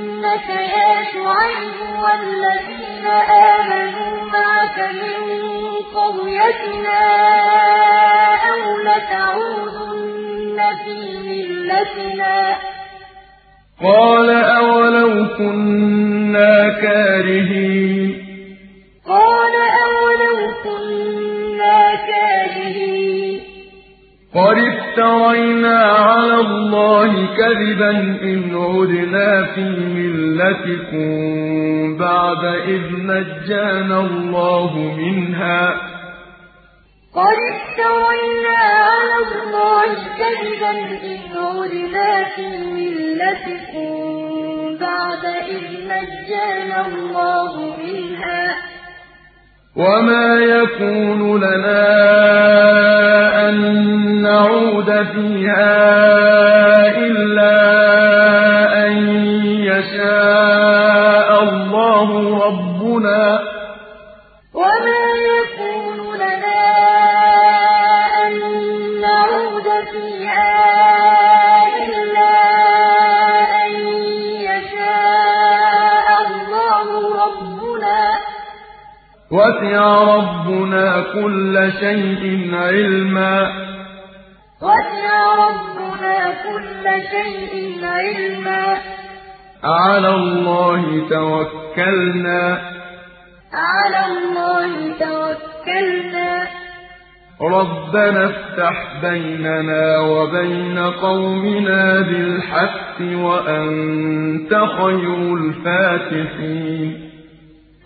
يا شعيب والذين آمنوا معك من قريتنا أو لتعودن في ملتنا. قال أولو كنا كارهين. قال أولو كنا كارهين. قد افترينا على الله كذبا إن عدنا في ملتكم بعد إذ نجانا الله منها قد افترينا على الله كذبا إن عدنا في ملتكم بعد إذ نَجَّانَا اللَّهُ مِنْهَا ۖ وَمَا يَكُونُ لَنَا أَن نَّعُودَ فِيهَا إِلَّا وَسِعَ رَبُّنَا كُلَّ شَيْءٍ عِلْمًا ۚ. وَسِعَ رَبُّنَا كُلَّ شَيْءٍ عِلْمًا ۚ. عَلَى اللَّهِ تَوَكَّلْنَا ۚ. عَلَى اللَّهِ تَوَكَّلْنَا ۚ. رَبَّنَا افْتَحْ بَيْنَنَا وَبَيْنَ قَوْمِنَا بِالْحَقِّ وَأَنتَ خَيْرُ الْفَاتِحِينَ.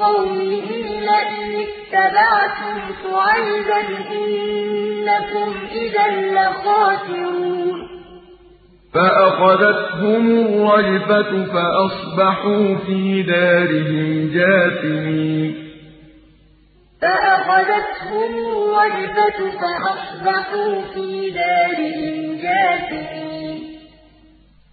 قَوْمِهِ لَئِنِ اتَّبَعْتُمْ شُعَيْبًا إِنَّكُمْ إِذًا لَّخَاسِرُونَ. فَأَخَذَتْهُمُ الرَّجْفَةُ فَأَصْبَحُوا فِي دَارِهِمْ جَاثِمِينَ. فَأَخَذَتْهُمُ الرَّجْفَةُ فَأَصْبَحُوا فِي دَارِهِمْ جَاثِمِينَ.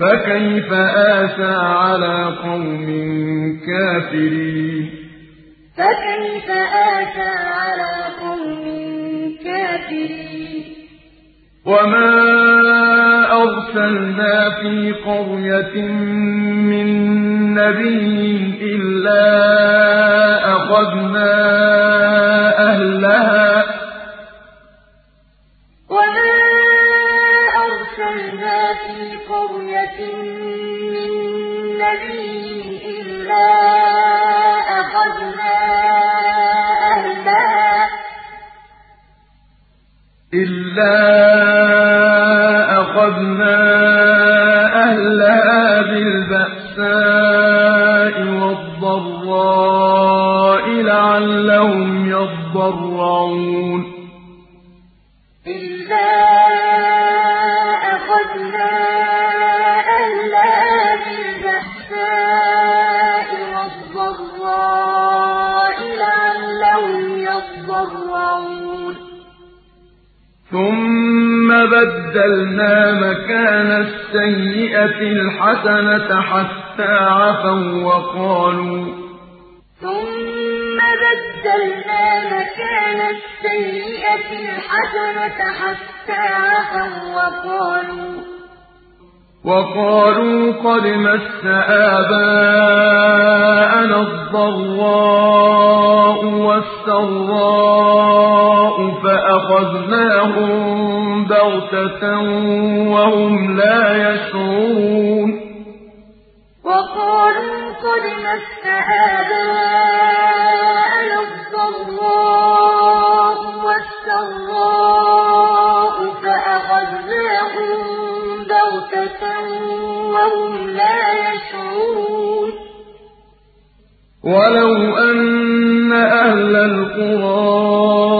فَكَيْفَ آسَىٰ عَلَىٰ قَوْمٍ كَافِرِينَ؟ فَكَيْفَ آسَىٰ عَلَىٰ قَوْمٍ كَافِرِينَ؟ وَمَا أَرْسَلْنَا فِي قَرْيَةٍ مِّن نَّبِيٍّ إِلَّا أَخَذْنَا إِلَّا أَخَذْنَا بَدَّلْنَا مَكَانَ السَّيِّئَةِ الْحَسَنَةَ حَتَّىٰ عَفَوا وَّقَالُوا ثُمَّ بَدَّلْنَا مَكَانَ السَّيِّئَةِ الْحَسَنَةَ حَتَّىٰ عَفَوا وَّقَالُوا وَقَالُوا قَدْ مَسَّ آبَاءَنَا الضَّرَّاءُ وَالسَّرَّاءُ فَأَخَذْنَاهُم بَغْتَةً وَهُمْ لَا يَشْعُرُونَ وَقَالُوا قَدْ مَسَّ آبَاءَنَا الضَّرَّاءُ وَالسَّرَّاءُ فَأَخَذْنَاهُم بَغْتَةً وَهُمْ لَا يَشْعُرُونَ وَلَوْ أَنَّ أَهْلَ الْقُرَىٰ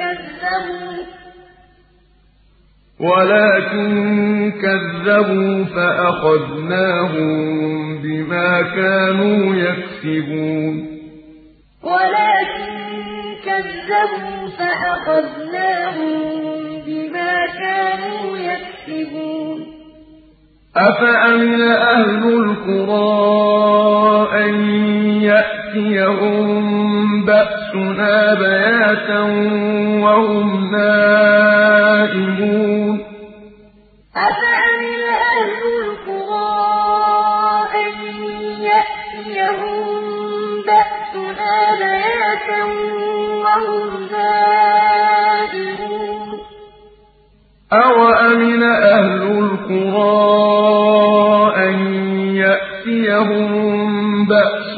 كذبوا. ولكن كذبوا فأخذناهم بما كانوا يكسبون. ولكن كذبوا فأخذناهم بما كانوا يكسبون. أفأمن أهل القرى أن يأتيهم بأسنا بياتا وهم نائمون أفأمن أهل القرى أن يأتيهم بأسنا بياتا وهم نائمون أَوَأَمِنَ أَهْلُ الْقُرَىٰ أَن يَأْتِيَهُم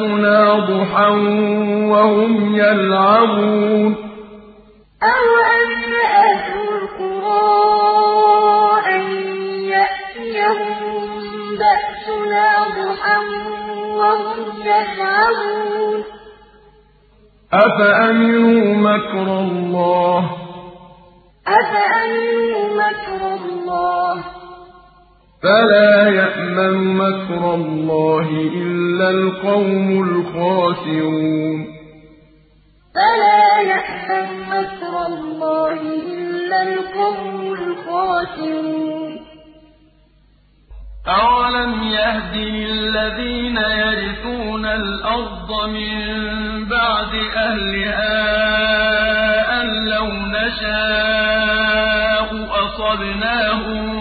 بَأْسُنَا ضُحًى وَهُمْ يَلْعَبُونَ أَوَأَمِنَ أَهْلُ الْقُرَىٰ أَن يَأْتِيَهُم بَأْسُنَا ضُحًى وَهُمْ يَلْعَبُونَ أَفَأَمِنُوا مَكْرَ اللَّهِ ۚ أَفَأَمِنُوا مَكْرَ اللَّهِ ۚ فَلَا يَأْمَنُ مَكْرَ اللَّهِ إِلَّا الْقَوْمُ الْخَاسِرُونَ. فَلَا يَأْمَنُ مَكْرَ اللَّهِ إِلَّا الْقَوْمُ الْخَاسِرُونَ. أَوَلَمْ يَهْدِ لِلَّذِينَ يَرِثُونَ الْأَرْضَ مِن بَعْدِ أَهْلِهَا أَن لَّوْ نَشَاءُ أَصَبْنَاهُم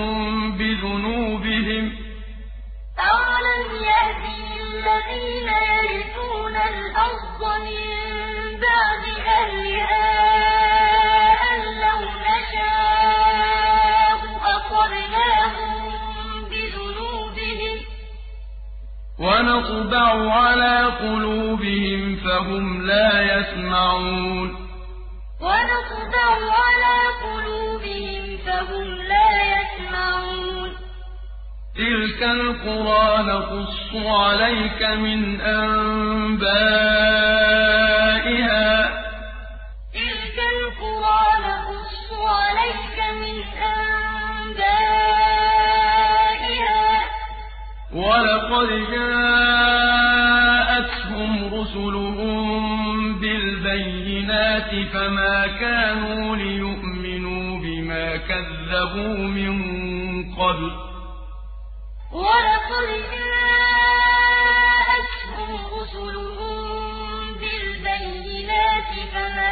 وَنَطْبَعُ عَلَىٰ قُلُوبِهِمْ فَهُمْ لَا يَسْمَعُونَ. وَنَطْبَعُ عَلَىٰ قُلُوبِهِمْ فَهُمْ لَا يَسْمَعُونَ. تِلْكَ الْقُرَىٰ نَقُصُّ عَلَيْكَ مِنْ أَنبَائِهَا ۚ. تِلْكَ الْقُرَىٰ نَقُصُّ عَلَيْكَ وَلَقَدْ جَاءَتْهُمْ رُسُلُهُم بِالْبَيِّنَاتِ فَمَا كَانُوا لِيُؤْمِنُوا بِمَا كَذَّبُوا مِن قَبْلُ ۚ. وَلَقَدْ جَاءَتْهُمْ رُسُلُهُم بِالْبَيِّنَاتِ فَمَا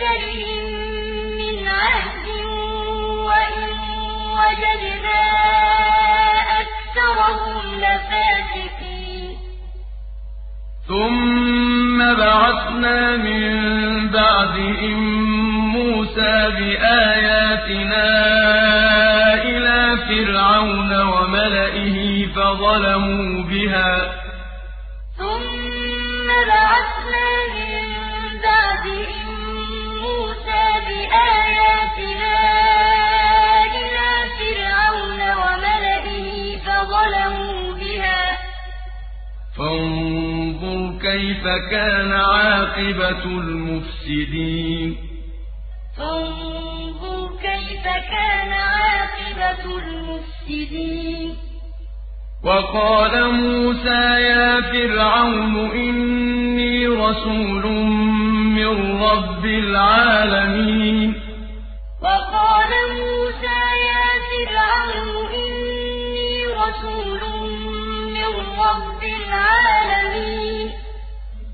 لِأَكْثَرِهِم مِّنْ عَهْدٍ وَإِن وَجَدْنَا أَكْثَرَهُمْ لَفَاسِقِينَ ثُمَّ بَعَثْنَا مِن بَعْدِهِم مُّوسَىٰ بِآيَاتِنَا إِلَىٰ فِرْعَوْنَ وَمَلَئِهِ فَظَلَمُوا بِهَا ۖ ثُمَّ بَعَثْنَا مِن بَعْدِهِم مُّوسَىٰ بِآيَاتِنَا إِلَىٰ فِرْعَوْنَ وَمَلَئِهِ فَظَلَمُوا بِهَا ۖ. فانظُرْ كَيْفَ كَانَ عَاقِبَةُ الْمُفْسِدِينَ. وقال موسى يا فرعون إني رسول من رب العالمين. وقال موسى يا فرعون إني رسول من رب العالمين.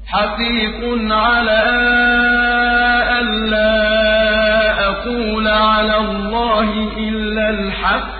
حقيق على ألا أقول على الله إلا الحق.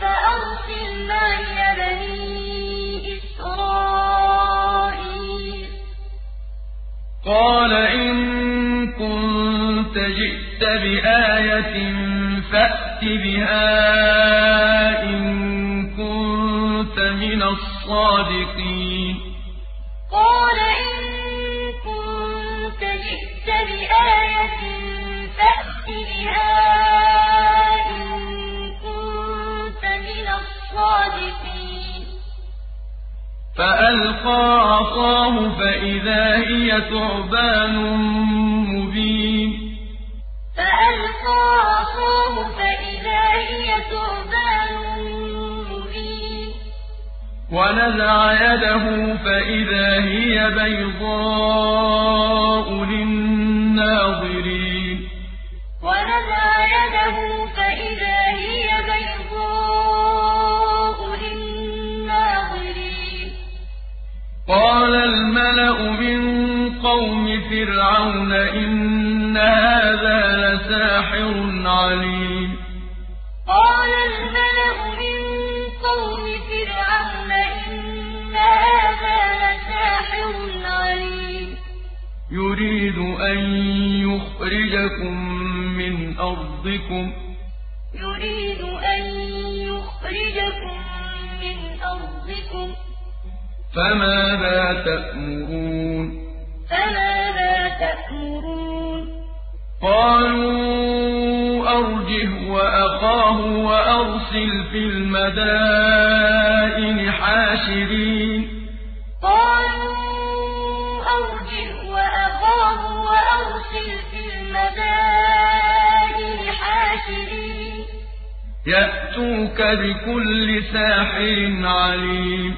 فأرسل معي بني إسرائيل. قال إن كنت جئت بآية فأت بها إن كنت من الصادقين. قال إن كنت جئت بآية فأت بها فألقى عصاه فإذا هي ثعبان مبين. فألقى عصاه فإذا هي ثعبان مبين. ونزع يده فإذا هي بيضاء للناظرين. قال الملأ من قوم فرعون إن هذا لساحر عليم. قال الملأ من قوم فرعون إن هذا لساحر عليم. يريد أن يخرجكم من أرضكم. يريد أن يخرجكم من أرضكم. فماذا تأمرون؟ فماذا تأمرون؟ قالوا أرجه وأخاه وأرسل في المدائن حاشرين. قالوا أرجه وأخاه وأرسل في المدائن حاشرين. يأتوك بكل ساحر عليم.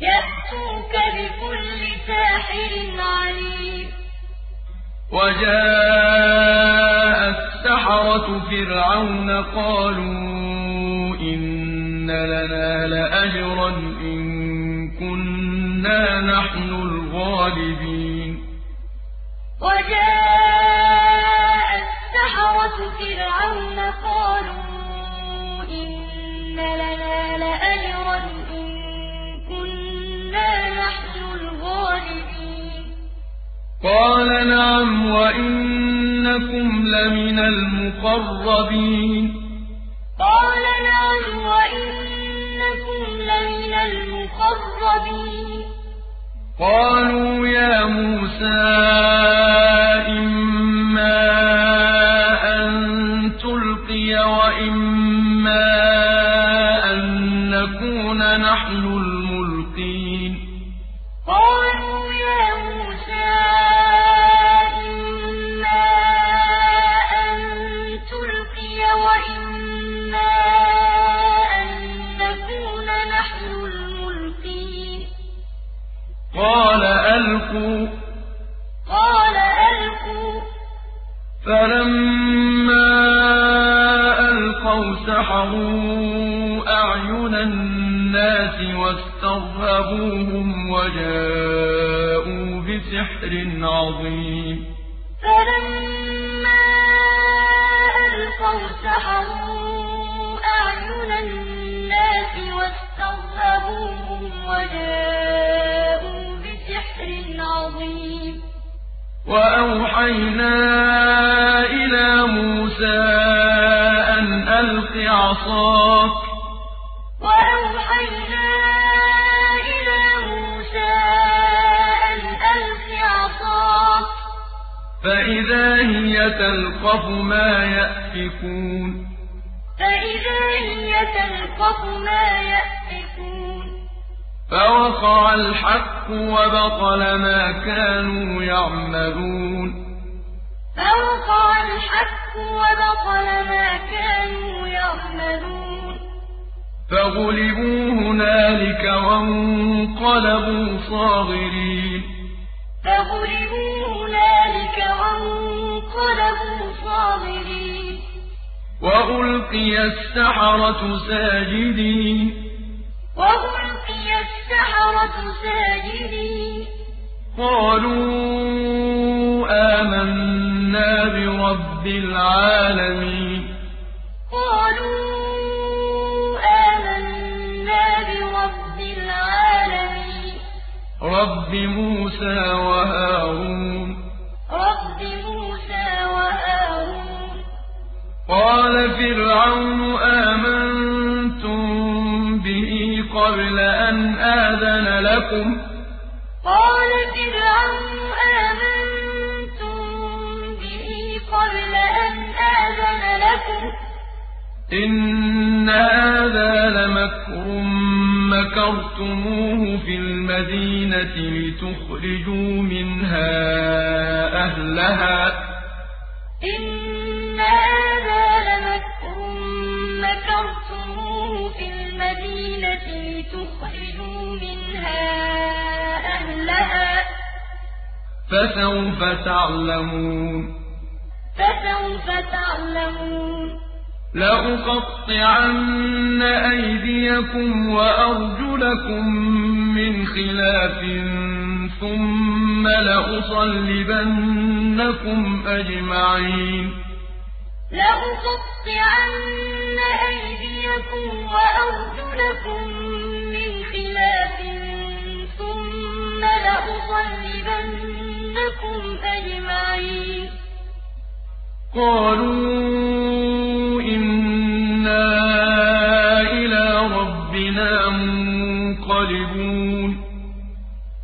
يأتوك بكل ساحر عليم. وجاء السحرة فرعون قالوا إن لنا لأجرا إن كنا نحن الغالبين. وجاء السحرة فرعون قالوا إن لنا لأجرا إن نحن الغالبين. قال نعم وإنكم لمن المقربين. قال نعم وإنكم لمن المقربين. قالوا يا موسى إما أن تلقي وإما ألقوا قال ألقوا. فلما ألقوا سحروا أعين الناس واسترهبوهم وجاءوا بسحر عظيم. فلما ألقوا سحروا أعين الناس واسترهبوهم وجاءوا وأوحينا إلى موسى أن ألق عصاك. وأوحينا إلى موسى أن ألق عصاك. فإذا هي تلقف ما يأفكون. فإذا هي تلقف ما يأفكون. فوقع الحق وبطل ما كانوا يعملون. فوقع الحق وبطل ما كانوا يعملون. فغلبوا هنالك وانقلبوا صاغرين. فغلبوا هنالك وانقلبوا صاغرين. وألقي السحرة ساجدين. قالوا آمنا برب العالمين. قالوا آمنا برب العالمين. رب موسى وهارون. رب موسى وهارون. قال فرعون آمنتم قبل أن آذن لكم. قال فرعون آمنتم به قبل أن آذن لكم. إن هذا لمكر مكرتموه في المدينة لتخرجوا منها أهلها. لتخرجوا منها أهلها. فسوف تعلمون. فسوف تعلمون. لأقطعن أيديكم وأرجلكم من خلاف ثم لأصلبنكم أجمعين. لأقطعن أيديكم وأرجلكم ثم لأصلبنكم أجمعين. قالوا إنا إلى ربنا منقلبون.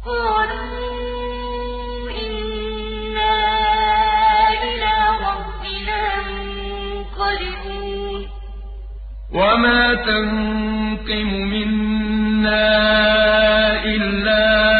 قالوا إنا إلى ربنا منقلبون. وما تنقم منا إلا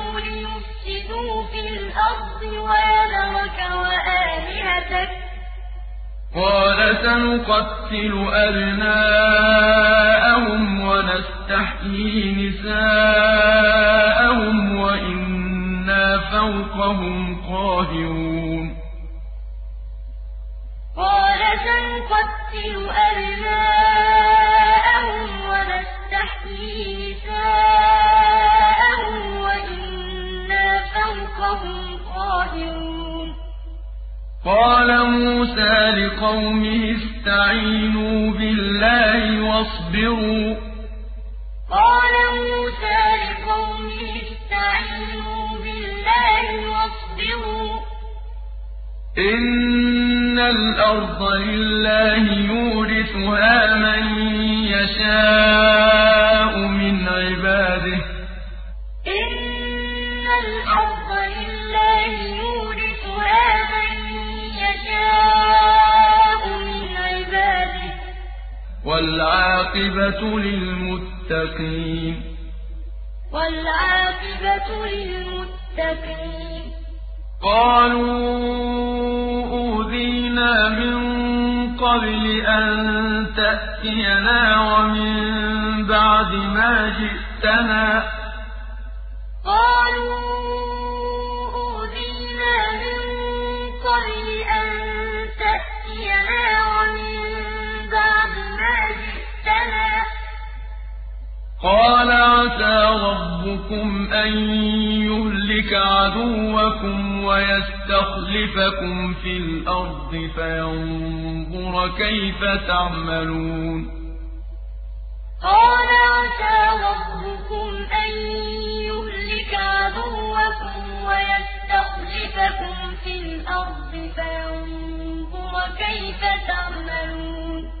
في الأرض ويذرك وآلهتك قال سنقتل أبناءهم ونستحيي نساءهم وإنا فوقهم قاهرون قال سنقتل أبناءهم ونستحيي نساءهم فوقهم قاهرون. قال موسى لقومه استعينوا بالله واصبروا. قال موسى لقومه استعينوا بالله واصبروا. إن الأرض لله يورثها من يشاء من عباده. الأرض لله يورثها من يشاء من عباده. والعاقبة للمتقين. وَالْعَاقِبَةُ لِلْمُتَّقِينَ. قَالُوا أُوذِينَا مِن قَبْلِ أَن تَأْتِيَنَا وَمِن بَعْدِ مَا جِئْتَنَا ۚ. قَالَ عَسَىٰ رَبُّكُمْ أَن يُهْلِكَ عَدُوَّكُمْ وَيَسْتَخْلِفَكُمْ فِي الْأَرْضِ فَيَنظُرَ كَيْفَ تَعْمَلُونَ قَالَ عَسَىٰ رَبُّكُمْ أَن يُهْلِكَ عَدُوَّكُمْ وَيَسْتَخْلِفَكُمْ فِي الْأَرْضِ فَيَنظُرَ كَيْفَ تَعْمَلُونَ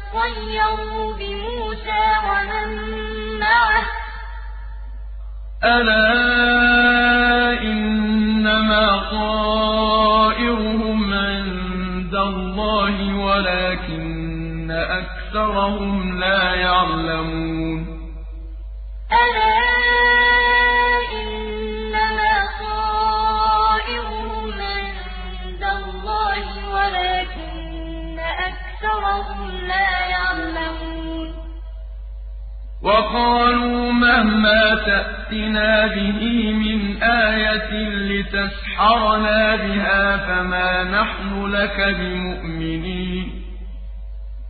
أَلَا إِنَّمَا طَائِرُهُمْ عِندَ اللَّهِ وَلَٰكِنَّ أَكْثَرَهُمْ لَا يَعْلَمُونَ أَكْثَرَهُمْ لَا يَعْلَمُونَ. وَقَالُوا مَهْمَا تَأْتِنَا بِهِ مِنْ آيَةٍ لِّتَسْحَرَنَا بِهَا فَمَا نَحْنُ لَكَ بِمُؤْمِنِينَ.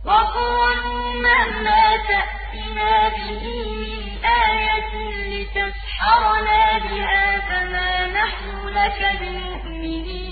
وَقَالُوا مَهْمَا تَأْتِنَا بِهِ مِنْ آيَةٍ لِّتَسْحَرَنَا بِهَا فَمَا نَحْنُ لَكَ بِمُؤْمِنِينَ.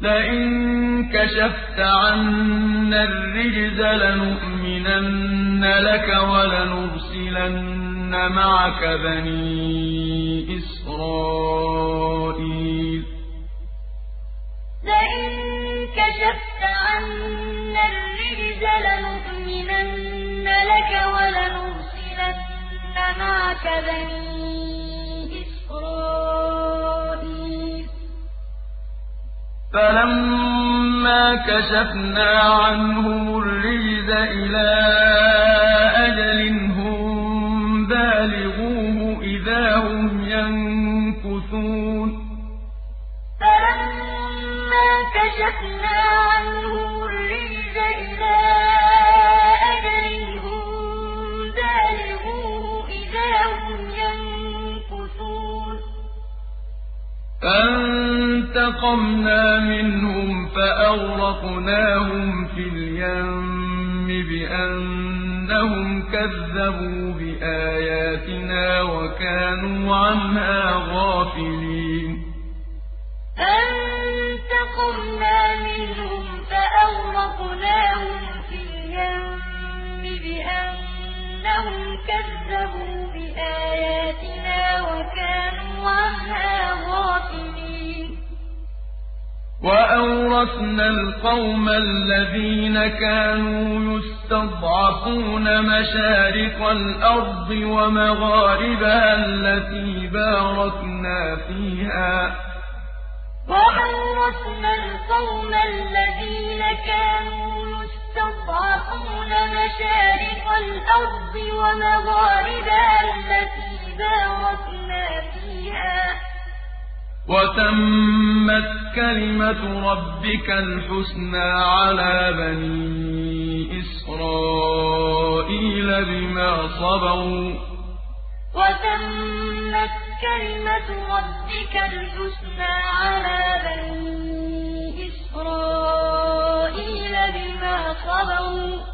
لَئِن كَشَفْتَ عَنَّا الرِّجْزَ لَنُؤْمِنَنَّ لَكَ وَلَنُرْسِلَنَّ مَعَكَ بَنِي إِسْرَائِيلَ. لَئِن كَشَفْتَ عَنَّا الرِّجْزَ لَنُؤْمِنَنَّ لَكَ وَلَنُرْسِلَنَّ مَعَكَ بَنِي إِسْرَائِيلَ. فَلَمَّا كَشَفْنَا عَنْهُمُ الرِّجْزَ إِلَىٰ أَجَلٍ هُم بَالِغُوهُ إِذَا هُمْ يَنكُثُونَ. فَلَمَّا كَشَفْنَا عَنْهُمُ فَانتَقَمْنَا مِنْهُمْ فَأَغْرَقْنَاهُمْ فِي الْيَمِّ بِأَنَّهُمْ أنهم كذبوا بآياتنا وكانوا عنها غافلين. فانتقمنا منهم فأغرقناهم في اليم بأنهم كذبوا بآياتنا وكانوا وأورثنا القوم الذين كانوا يستضعفون مشارق الأرض ومغاربها التي باركنا فيها. وأورثنا القوم الذين كانوا يستضعفون مشارق الأرض ومغاربها التي باركنا فيها. وتمت كلمة ربك الحسنى على بني إسرائيل بما صبروا. وتمت ربك الحسنى على بني إسرائيل بما صبروا.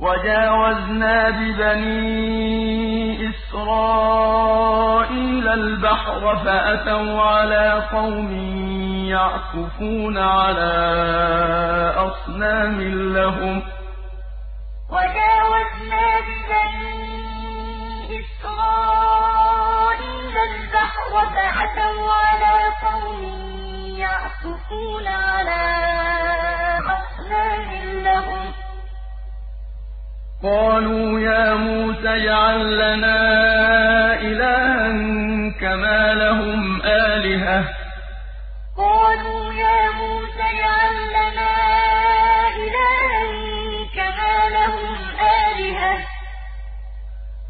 وجاوزنا ببني إسرائيل البحر فأتوا على قوم يعكفون على أصنام لهم. وجاوزنا ببني إسرائيل البحر فأتوا على قوم يعكفون على أصنام لهم. قالوا يا موسى اجعل لنا إلها كما لهم آلهة. قالوا يا موسى اجعل لنا إلها كما لهم آلهة.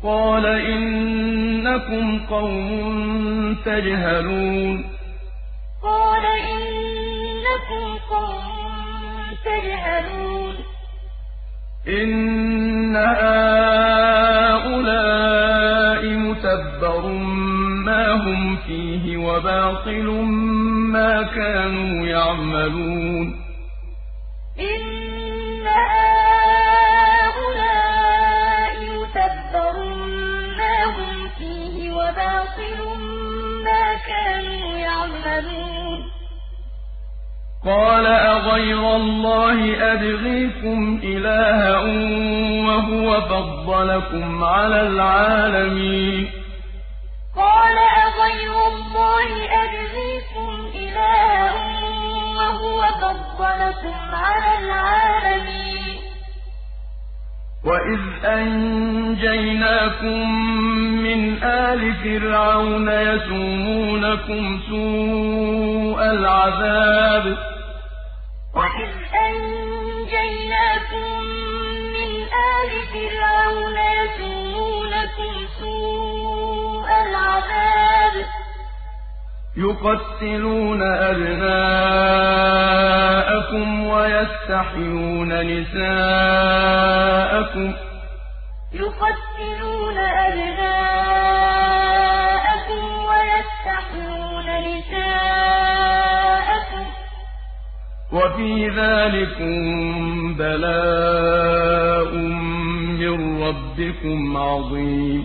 قال إنكم قوم تجهلون. إن هؤلاء متبر ما هم فيه وباطل ما كانوا يعملون إن هؤلاء متبر ما هم فيه وباطل ما كانوا يعملون قال أغير الله أبغيكم إلها وهو فضلكم على العالمين. قال أغير الله أبغيكم إلها وهو فضلكم على العالمين. وإذ أنجيناكم من آل فرعون يسومونكم سوء العذاب يقتلون أبناءكم ويستحيون نساءكم. يقتلون أبناءكم ويستحيون نساءكم. وفي ذلكم بلاء من ربكم عظيم.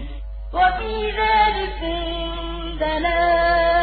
وفي ذلكم بلاء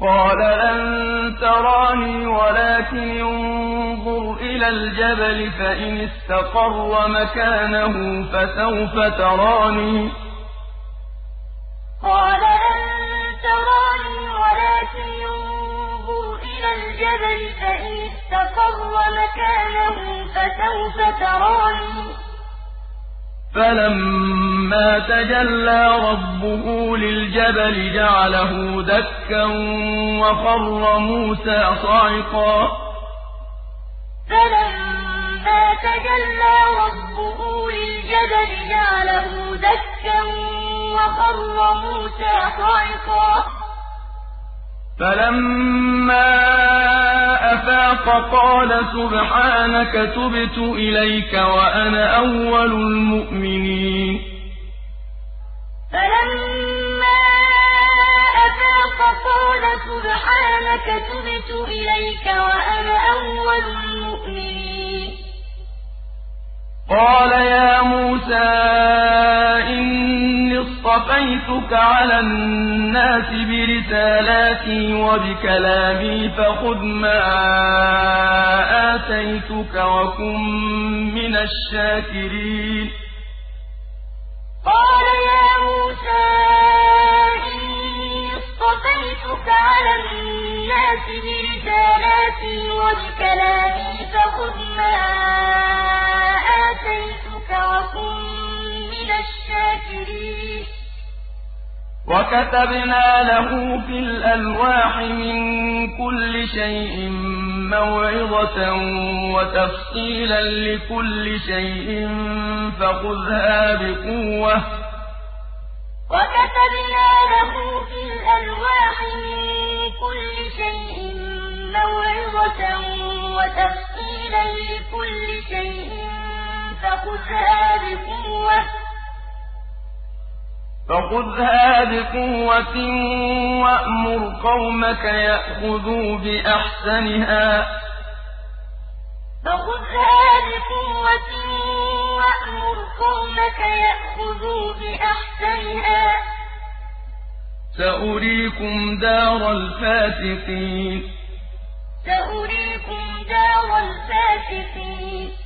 قال لن تراني ولكن انظر إلى الجبل فإن استقر مكانه فسوف تراني. قال لن تراني ولكن انظر إلى الجبل فإن استقر مكانه فسوف تراني. فلما تجلى ربه للجبل جعله دكا وخر موسى صعقا فلما تجلى ربه للجبل جعله دكا وخر موسى صعقا فلما أفاق قال سبحانك تبت إليك وأنا أول المؤمنين. فلما أفاق قال سبحانك تبت إليك وأنا أول المؤمنين. قال يا موسى إني اصطفيتك على الناس برسالاتي وبكلامي فخذ ما آتيتك وكن من الشاكرين. قال يا موسى اصطفيتك على الناس برسالاتي وبكلامي فخذ ما آتيتك وكن وكتبنا له في الألواح من كل شيء موعظة وتفصيلا لكل شيء فخذها بقوة. فخذها بقوة وأمر قومك يأخذوا بأحسنها. فخذها بقوة وأمر قومك يأخذوا بأحسنها. سأريكم دار الفاسقين. سأريكم دار الفاسقين.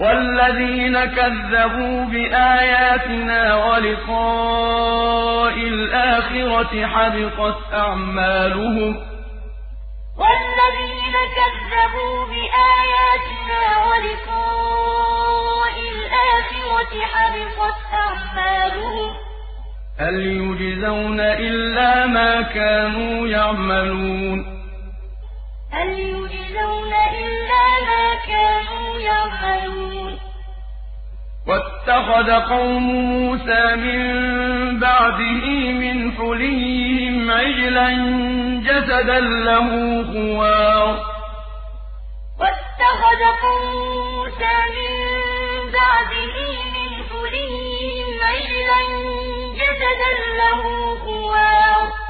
وَالَّذِينَ كَذَّبُوا بِآيَاتِنَا وَلِقَاءِ الْآخِرَةِ حَبِطَتْ أَعْمَالُهُمْ. وَالَّذِينَ كَذَّبُوا بِآيَاتِنَا وَلِقَاءِ الْآخِرَةِ حَبِطَتْ أَعْمَالُهُمْ. هَلْ يُجْزَوْنَ إِلَّا مَا كَانُوا يَعْمَلُونَ؟ هَلْ يُجْزَوْنَ إِلَّا مَا كَانُوا يَعْمَلُونَ؟ وَاتَّخَذَ قَوْمُ مُوسَىٰ مِن بَعْدِهِ مِنْ حُلِيِّهِمْ عِجْلًا جَسَدًا لَّهُ خُوَارٌ. وَاتَّخَذَ قَوْمُ مُوسَىٰ مِن بَعْدِهِ مِنْ حُلِيِّهِمْ عِجْلًا جَسَدًا لَّهُ خُوَارٌ.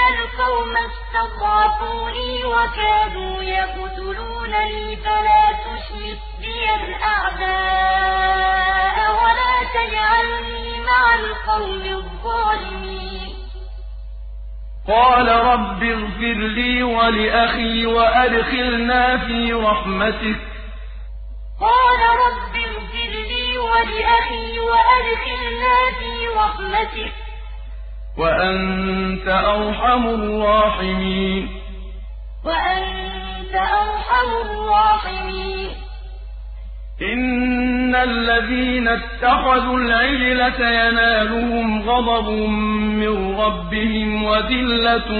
الْقَوْمَ اسْتَضْعَفُونِي وَكَادُوا يَقْتُلُونَنِي فَلَا تُشْمِتْ بِيَ الْأَعْدَاءَ وَلَا تَجْعَلْنِي مَعَ الْقَوْمِ الظَّالِمِينَ قَالَ رَبِّ اغْفِرْ لِي وَلِأَخِي وَأَدْخِلْنَا فِي رَحْمَتِكَ ۖ. قَالَ رَبِّ اغْفِرْ لِي وَلِأَخِي وَأَدْخِلْنَا فِي رَحْمَتِكَ ۖ. وَأَنتَ أَرْحَمُ الرَّاحِمِينَ. وَأَنتَ أَرْحَمُ الرَّاحِمِينَ. إِنَّ الَّذِينَ اتَّخَذُوا الْعِجْلَ سَيَنَالُهُمْ غَضَبٌ مِّن رَّبِّهِمْ وَذِلَّةٌ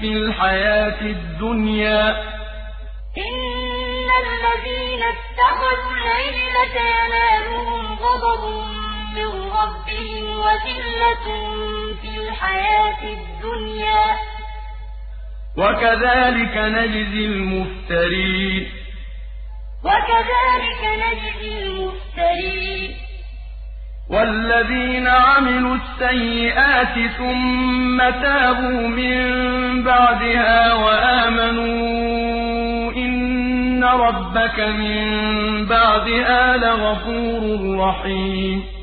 فِي الْحَيَاةِ الدُّنْيَا ۚ. إِنَّ الَّذِينَ اتَّخَذُوا الْعِجْلَ سَيَنَالُهُمْ غَضَبٌ مِّن رَّبِّهِمْ وَذِلَّةٌ الْحَيَاةِ الدُّنْيَا ۚ. وَكَذَٰلِكَ نَجْزِي الْمُفْتَرِينَ. وَكَذَٰلِكَ نَجْزِي الْمُفْتَرِينَ. وَالَّذِينَ عَمِلُوا السَّيِّئَاتِ ثُمَّ تَابُوا مِن بَعْدِهَا وَآمَنُوا إِنَّ رَبَّكَ مِن بَعْدِهَا لَغَفُورٌ رَّحِيمٌ.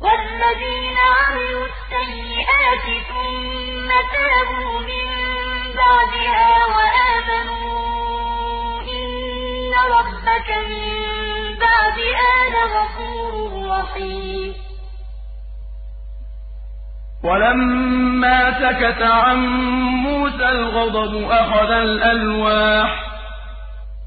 وَالَّذِينَ عَمِلُوا السَّيِّئَاتِ ثُمَّ تَابُوا مِن بَعْدِهَا وَآمَنُوا إِنَّ رَبَّكَ مِن بَعْدِهَا لَغَفُورٌ رَّحِيمٌ. وَلَمَّا سَكَتَ عَن مُّوسَى الْغَضَبُ أَخَذَ الْأَلْوَاحَ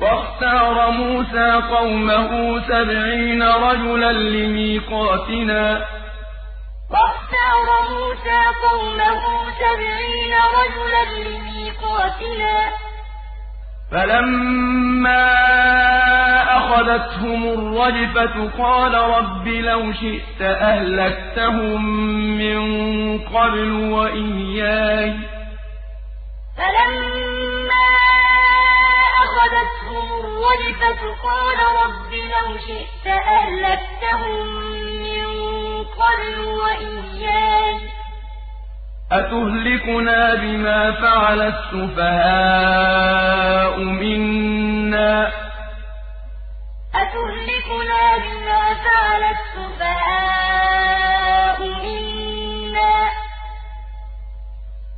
واختار موسى قومه سبعين رجلا لميقاتنا. واختار موسى قومه سبعين رجلا لميقاتنا. فلما أخذتهم الرجفة قال رب لو شئت أهلكتهم من قبل وإياي. فلما أخذتهم الرجفة قال رب لو شئت أهلكتهم من قبل وإياي أتهلكنا بما فعل السفهاء منا؟ أتهلكنا بما فعل السفهاء منا؟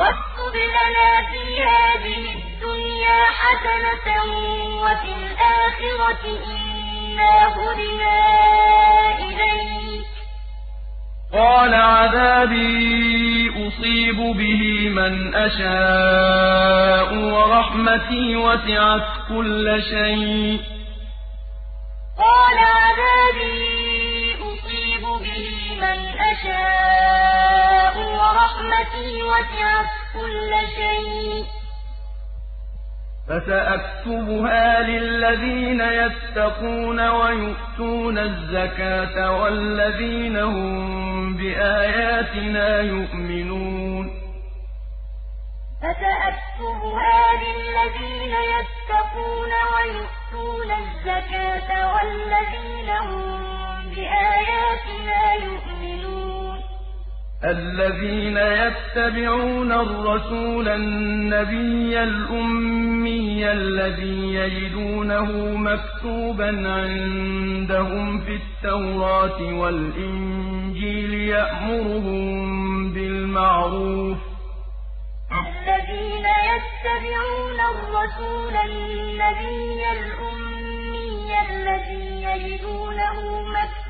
واكتب لنا في هذه الدنيا حسنة وفي الآخرة إنا هدنا إليك. قال عذابي أصيب به من أشاء ورحمتي وسعت كل شيء. قال عذابي به من أشاء ورحمتي وسعت كل شيء فسأكتبها للذين يتقون ويؤتون الزكاة والذين هم بآياتنا يؤمنون فسأكتبها للذين يتقون ويؤتون الزكاة والذين هم بآياتنا يؤمنون. الذين يتبعون الرسول النبي الأمي الذي يجدونه مكتوبا عندهم في التوراة والإنجيل يأمرهم بالمعروف. الذين يتبعون الرسول النبي الأمي الذي يجدونه مكتوبا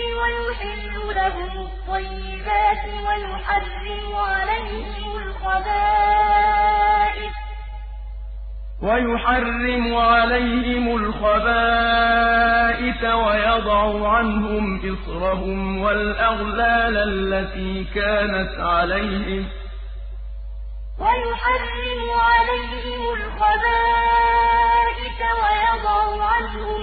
ويحل لهم الطيبات ويحرم عليهم الخبائث. ويحرم عليهم الخبائث ويضع عنهم إصرهم والأغلال التي كانت عليهم. ويحرم عليهم الخبائث ويضع عنهم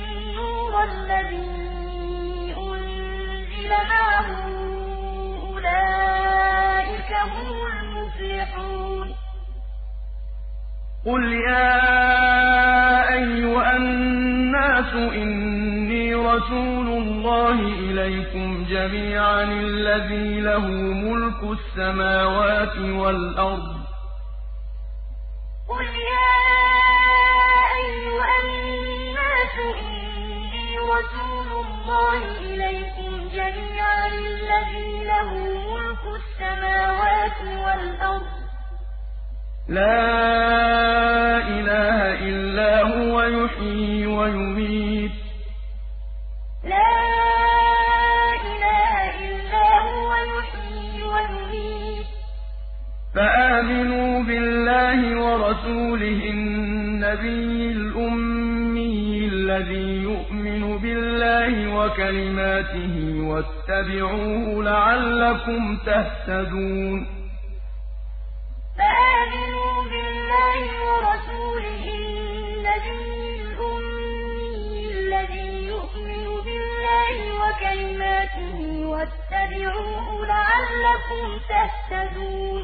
النور الذي أنزل معه. أولئك هم المفلحون. قل يا أيها الناس إني رسول الله إليكم جميعا الذي له ملك السماوات والأرض. قل يا أيها الناس إني رسول الله إليكم جميعا الذي له ملك السماوات والأرض. لا إله إلا هو يحيي ويميت. لا إله إلا هو يحيي ويميت. فآمنوا بالله ورسوله النبي الأمي الذي يؤمن بالله وكلماته واتبعوه لعلكم تهتدون. فآمنوا بالله ورسوله النبي الأمي الذي يؤمن بالله وكلماته واتبعوه لعلكم تهتدون.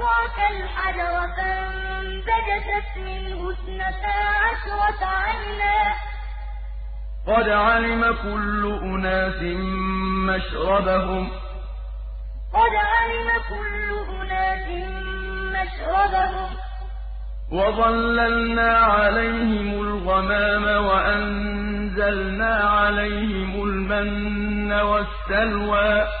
بعصاك الحجر فانبجست منه اثنتا عشرة عينا قد علم كل أناس مشربهم. قد علم كل أناس مشربهم. وظللنا عليهم الغمام وأنزلنا عليهم المن والسلوى.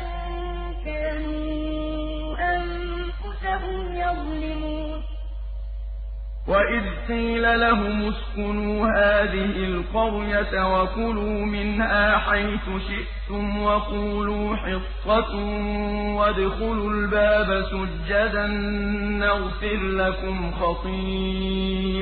يظلمون. وإذ قيل لهم اسكنوا هذه القرية وكلوا منها حيث شئتم وقولوا حصة وادخلوا الباب سجدا نغفر لكم خطيئاتكم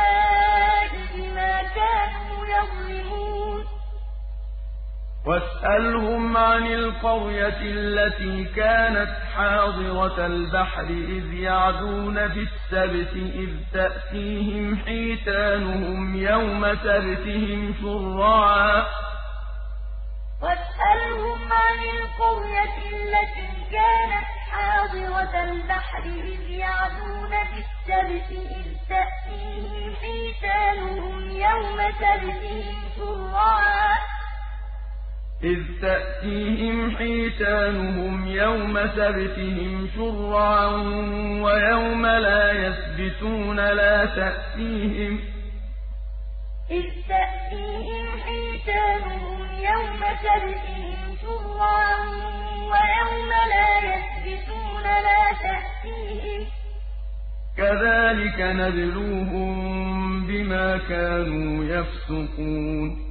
واسألهم عن القرية التي كانت حاضرة البحر إذ يعدون في السبت إذ تأتيهم حيتانهم يوم سبتهم شرعا إذ تأتيهم حيتانهم يوم سبتهم شرعا ويوم لا يسبتون لا تأتيهم إذ تأتيهم حيتانهم يوم سبتهم شرعا ويوم لا يسبتون لا تأتيهم كذلك نبلوهم بما كانوا يفسقون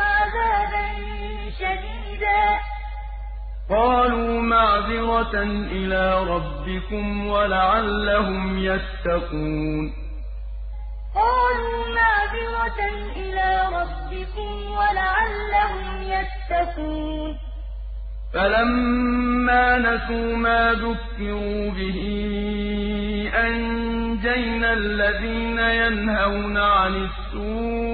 عذابا شديدا. قالوا معذرة إلى ربكم ولعلهم يتقون. قالوا معذرة إلى ربكم ولعلهم يتقون. فلما نسوا ما ذكروا به أنجينا الذين ينهون عن السوء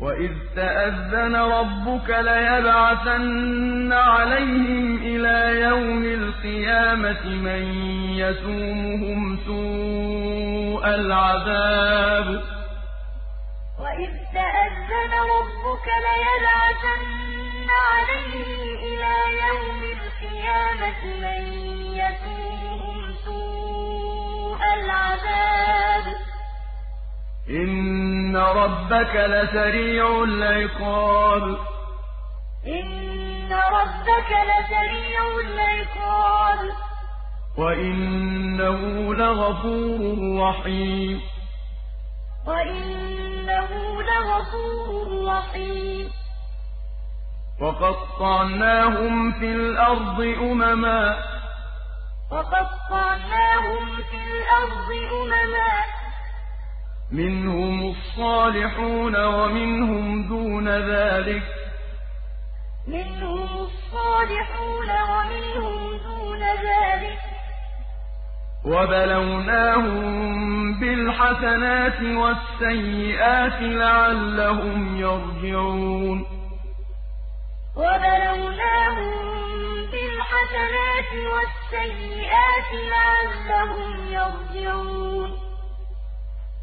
وإذ تأذن ربك ليبعثن عليهم إلى يوم القيامة من يسومهم سوء العذاب وإذ تأذن ربك ليبعثن عليهم إلى يوم القيامة من يسومهم سوء العذاب إن ربك لسريع العقاب إن ربك لسريع العقاب وإنه لغفور رحيم وإنه لغفور رحيم وقطعناهم في الأرض أمما وقطعناهم في الأرض أمما منهم الصالحون ومنهم دون ذلك. منهم الصالحون ومنهم دون ذلك. وبلوناهم بالحسنات والسيئات لعلهم يرجعون.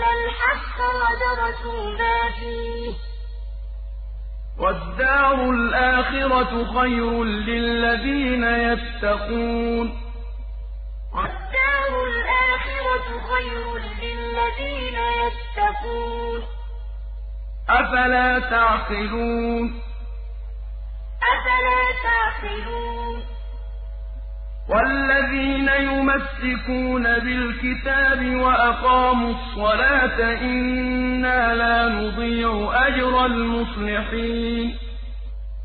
إِلَّا الْحَقَّ وَدَرَسُوا مَا فِيهِ ۗ. وَالدَّارُ الْآخِرَةُ خَيْرٌ لِّلَّذِينَ يَتَّقُونَ ۗ. وَالدَّارُ الْآخِرَةُ خَيْرٌ لِّلَّذِينَ يَتَّقُونَ ۗ. أَفَلَا تَعْقِلُونَ؟ أَفَلَا تَعْقِلُونَ؟ وَالَّذِينَ يُمَسِّكُونَ بِالْكِتَابِ وَأَقَامُوا الصَّلَاةَ إِنَّا لَا نُضِيعُ أَجْرَ الْمُصْلِحِينَ.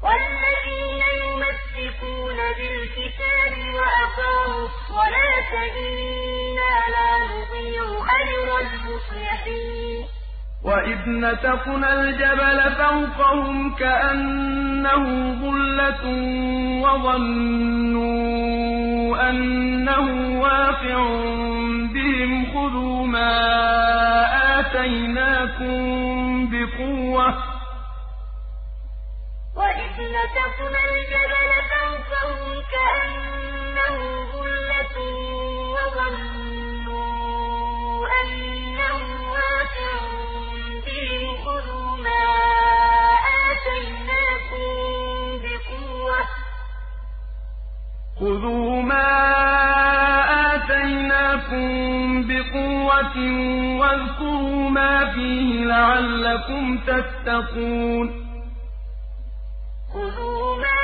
وَالَّذِينَ يُمَسِّكُونَ بِالْكِتَابِ وَأَقَامُوا الصَّلَاةَ إِنَّا لَا نُضِيعُ أَجْرَ الْمُصْلِحِينَ. وَإِذْ نَتَقْنَا الْجَبَلَ فَوْقَهُمْ كَأَنَّهُ ظُلَّةٌ وَظَنُّوا أَنَّهُ واقع بِهِمْ خُذُوا مَا آتَيْنَاكُم بِقُوَّةٍ وَإِذْ نَتَقْنَا الْجَبَلَ فَوْقَهُمْ كَأَنَّهُ خُذُوا مَا آتَيْنَاكُم بِقُوَّةٍ وَاذْكُرُوا مَا فِيهِ لَعَلَّكُمْ تَتَّقُونَ خُذُوا مَا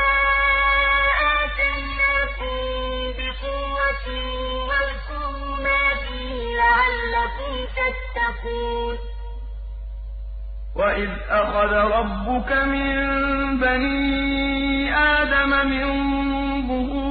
آتَيْنَاكُم بِقُوَّةٍ وَاذْكُرُوا مَا فِيهِ لَعَلَّكُمْ تَتَّقُونَ وَإِذْ أَخَذَ رَبُّكَ مِن بَنِي آدَمَ مِن ظُهُورِهِمْ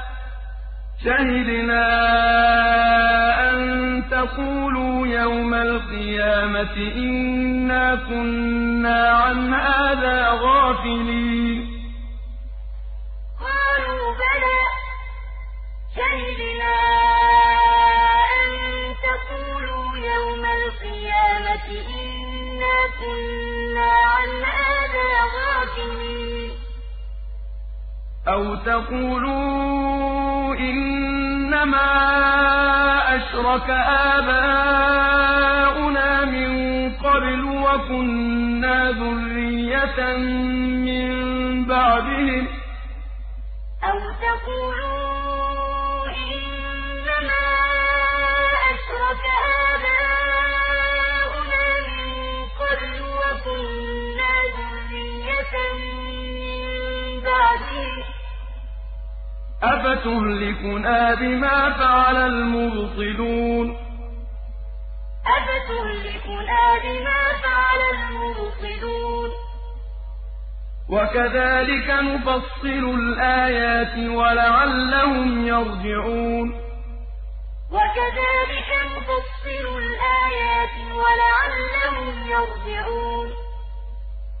شَهِدْنَا أَن تَقُولُوا يَوْمَ الْقِيَامَةِ إِنَّا كُنَّا عَنْ هَٰذَا غَافِلِينَ. قَالُوا بَلَىٰ. شَهِدْنَا أَن تَقُولُوا يَوْمَ الْقِيَامَةِ إِنَّا كُنَّا عَنْ هَٰذَا غَافِلِينَ. أَوْ تَقُولُوا إِنَّمَا أَشْرَكَ آبَاؤُنَا مِن قَبْلُ وَكُنَّا ذُرِّيَّةً مِّن بَعْدِهِمْ ۖ أَوْ تَقُولُوا إِنَّمَا أَشْرَكَ آبَاؤُنَا مِن قَبْلُ وَكُنَّا ذُرِّيَّةً مِّن بَعْدِهِمْ ۖ أَفَتُهْلِكُنَا بِمَا فَعَلَ الْمُبْطِلُونَ أَفَتُهْلِكُنَا بِمَا فَعَلَ الْمُبْطِلُونَ وَكَذَٰلِكَ نُفَصِّلُ الْآيَاتِ وَلَعَلَّهُمْ يَرْجِعُونَ وَكَذَٰلِكَ نُفَصِّلُ الْآيَاتِ وَلَعَلَّهُمْ يَرْجِعُونَ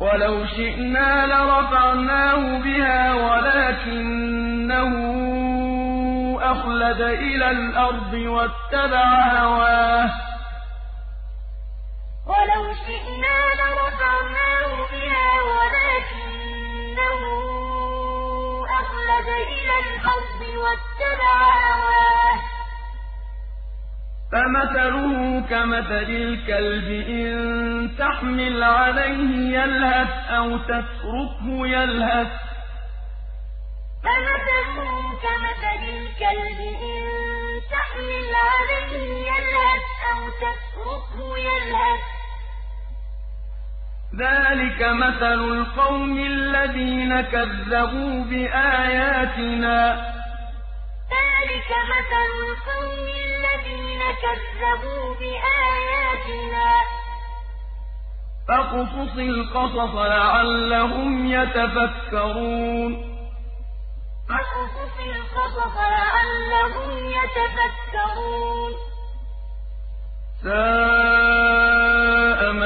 وَلَوْ شِئْنَا لَرَفَعْنَاهُ بِهَا وَلَٰكِنَّهُ أَخْلَدَ إِلَى الْأَرْضِ وَاتَّبَعَ هَوَاهُ ۚ. وَلَوْ شِئْنَا لَرَفَعْنَاهُ بِهَا وَلَٰكِنَّهُ أَخْلَدَ إِلَى الْأَرْضِ وَاتَّبَعَ هَوَاهُ ۚ. فَمَثَلُهُ كَمَثَلِ الْكَلْبِ إِن تَحْمِلْ عَلَيْهِ يَلْهَثْ أَوْ تَتْرُكْهُ يَلْهَث ۚ فَمَثَلُهُ كَمَثَلِ الْكَلْبِ إِن تَحْمِلْ عَلَيْهِ يَلْهَثْ أَوْ تَتْرُكْهُ يَلْهَث ۚ ذَٰلِكَ مَثَلُ الْقَوْمِ الَّذِينَ كَذَّبُوا بِآيَاتِنَا ذلك مثل القوم الذين كذبوا بآياتنا. فاقصص القصص لعلهم يتفكرون.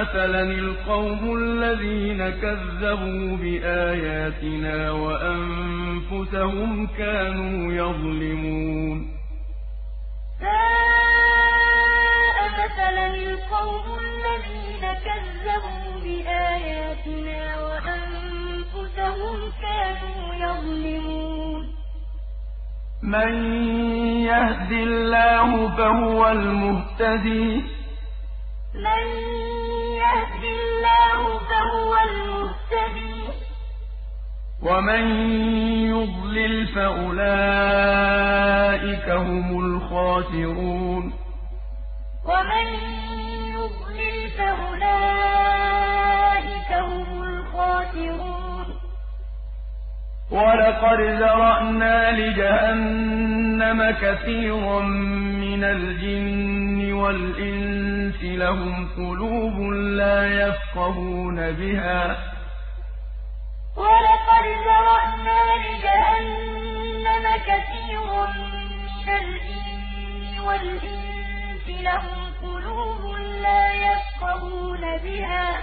مثلا القوم الذين كذبوا بآياتنا وأنفسهم كانوا يظلمون ساء مثلا القوم الذين كذبوا بآياتنا وأنفسهم كانوا يظلمون من يهد الله فهو المهتدي من فهو المهتدي ومن يضلل فأولئك هم الخاسرون. ومن يضلل فأولئك هم الخاسرون. ولقد ذرأنا لجهنم كثيرا من الجن والإنس لهم قلوب لا يفقهون بها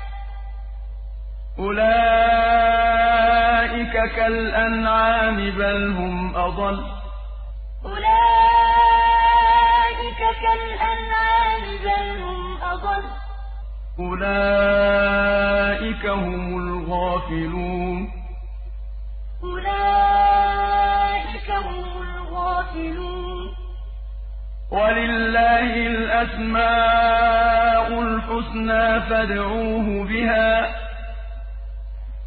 أولئك كالأنعام بل هم أضل. أولئك كالأنعام بل هم أضل. أولئك هم الغافلون. أولئك هم الغافلون. ولله الأسماء الحسنى فادعوه بها.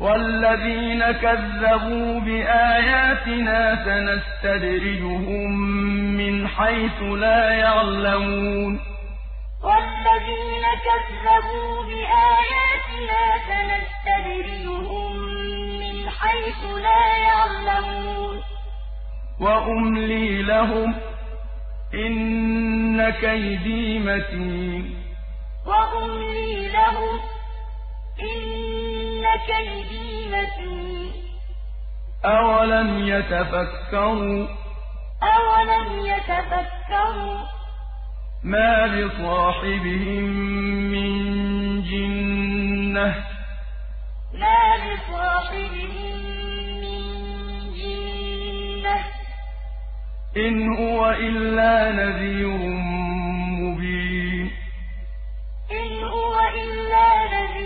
والذين كذبوا بآياتنا سنستدرجهم من حيث لا يعلمون. والذين كذبوا بآياتنا سنستدرجهم من حيث لا يعلمون. وأملي لهم إن كيدي متين. وأملي لهم إن كيدي متين؟ أولم يتفكروا؟ أولم يتفكروا؟ ما بصاحبهم من جنة. ما بصاحبهم من جنة. إن هو إلا نذير مبين. إن هو إلا نذير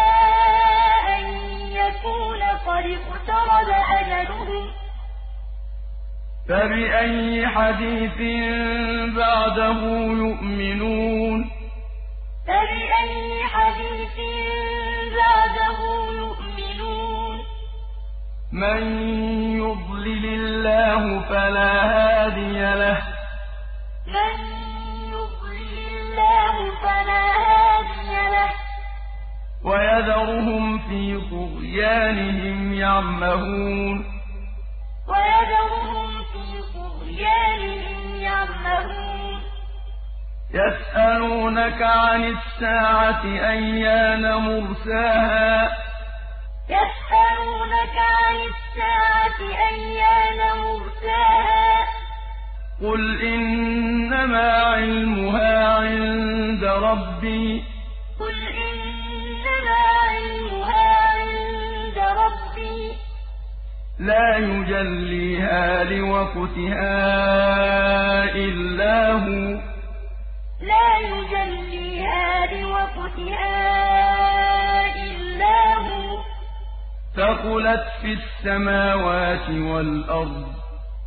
قَدِ اقْتَرَبَ أَجَلُهُمْ ۖ فَبِأَيِّ حَدِيثٍ بَعْدَهُ يُؤْمِنُونَ؟ فَبِأَيِّ حَدِيثٍ بَعْدَهُ يُؤْمِنُونَ؟ مَن يُضْلِلِ اللَّهُ فَلَا هَادِيَ لَهُ. مَن يُضْلِلِ اللَّهُ فَلَا هَادِيَ لَهُ وَيَذَرُهُمْ فِي طُغْيَانِهِمْ يَعْمَهُونَ. وَيَذَرُهُمْ فِي طُغْيَانِهِمْ يَعْمَهُونَ. يَسْأَلُونَكَ عَنِ السَّاعَةِ أَيَّانَ مُرْسَاهَا. يَسْأَلُونَكَ عَنِ السَّاعَةِ أَيَّانَ مُرْسَاهَا. قُلْ إِنَّمَا عِلْمُهَا عِندَ رَبِّي. لَا يُجَلِّيهَا لِوَقْتِهَا إِلَّا هُوَ. لَا يُجَلِّيهَا لِوَقْتِهَا إِلَّا هُوَ. ثَقُلَتْ فِي السَّمَاوَاتِ وَالْأَرْضِ.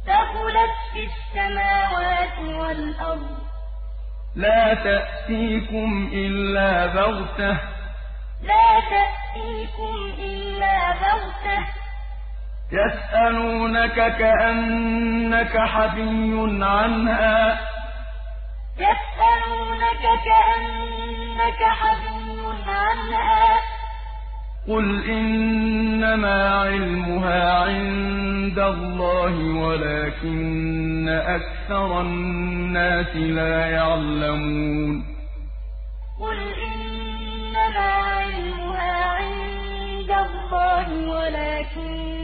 ثَقُلَتْ فِي السَّمَاوَاتِ وَالْأَرْضِ. لَا تَأْتِيكُمْ إِلَّا بَغْتَةً. يَسْأَلُونَكَ كَأَنَّكَ حَفِيٌّ عَنْهَا. يَسْأَلُونَكَ كَأَنَّكَ حَفِيٌّ عَنْهَا ۖ. قُلْ إِنَّمَا عِلْمُهَا عِندَ اللَّهِ وَلَٰكِنَّ أَكْثَرَ النَّاسِ لَا يَعْلَمُونَ. قُلْ إِنَّمَا عِلْمُهَا عِندَ اللَّهِ وَلَٰكِنَّ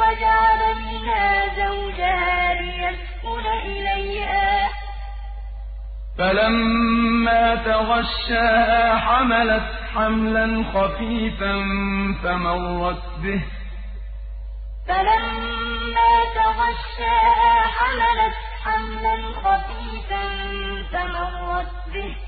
وَجَعَلَ مِنْهَا زَوْجَهَا لِيَسْكُنَ إِلَيْهَا ۖ. فَلَمَّا تَغَشَّاهَا حَمَلَتْ حَمْلًا خَفِيفًا فَمَرَّتْ بِهِ ۖ. فَلَمَّا تَغَشَّاهَا حَمَلَتْ حَمْلًا خَفِيفًا فَمَرَّتْ بِهِ ۖ.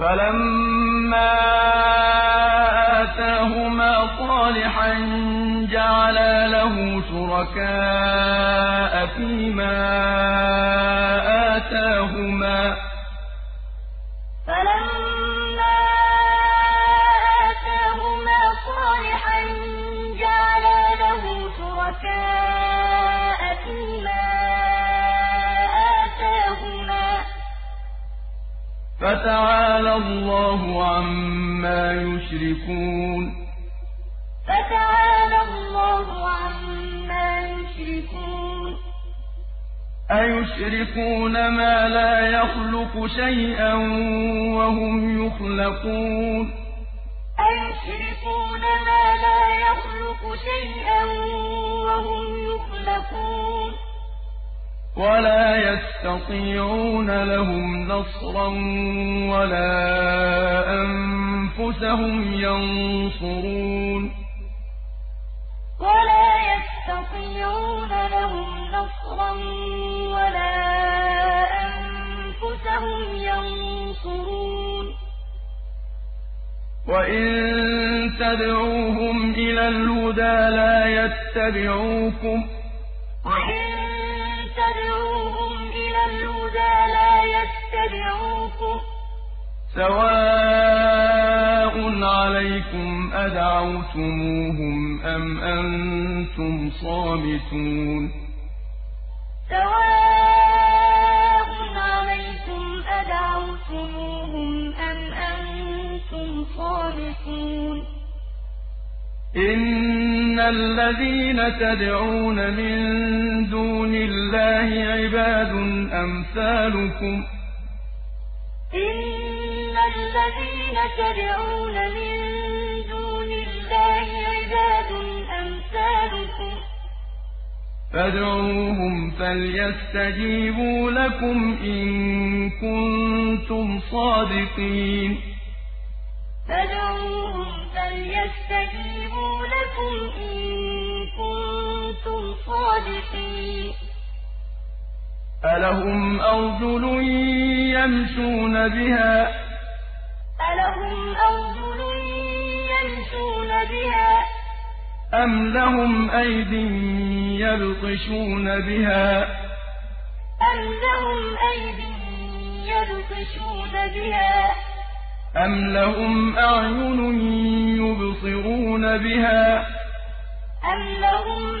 فَلَمَّا آتَاهُمَا صَالِحًا جَعَلَا لَهُ شُرَكَاءَ فِيمَا فَتَعَالَى اللَّهُ عَمَّا يُشْرِكُونَ. فَتَعَالَى اللَّهُ عَمَّا يُشْرِكُونَ. أَيُشْرِكُونَ مَا لَا يَخْلُقُ شَيْئًا وَهُمْ يُخْلَقُونَ. أَيُشْرِكُونَ مَا لَا يَخْلُقُ شَيْئًا وَهُمْ يُخْلَقُونَ. وَلَا يَسْتَطِيعُونَ لَهُمْ نَصْرًا وَلَا أَنفُسَهُمْ يَنصُرُونَ. وَلَا يَسْتَطِيعُونَ لَهُمْ نَصْرًا وَلَا أَنفُسَهُمْ يَنصُرُونَ. وَإِن تَدْعُوهُمْ إِلَى الْهُدَىٰ لَا يَتَّبِعُوكُمْ ۚ سَوَاءٌ عَلَيْكُمْ أَدَعَوْتُمُوهُمْ أَمْ أَنتُمْ صَامِتُونَ سَوَاءٌ عَلَيْكُمْ أَدَعَوْتُمُوهُمْ أَمْ أَنتُمْ صَامِتُونَ إِنَّ الَّذِينَ تَدْعُونَ مِن دُونِ اللَّهِ عِبَادٌ أَمْثَالُكُمْ ۖ إِنَّ الَّذِينَ تَدْعُونَ مِن دُونِ اللَّهِ عِبَادٌ أَمْثَالُكُمْ ۖ. فَادْعُوهُمْ فَلْيَسْتَجِيبُوا لَكُمْ إِن كُنتُمْ صَادِقِينَ. فَادْعُوهُمْ فَلْيَسْتَجِيبُوا لَكُمْ إِن أَلَهُمْ أَرْجُلٌ يَمْشُونَ بِهَا ۖ. أَمْ لَهُمْ أَيْدٍ يَبْطِشُونَ بِهَا ۖ؟ أَمْ لَهُمْ أَعْيُنٌ يُبْصِرُونَ بِهَا ۖ؟ أَمْ لَهُمْ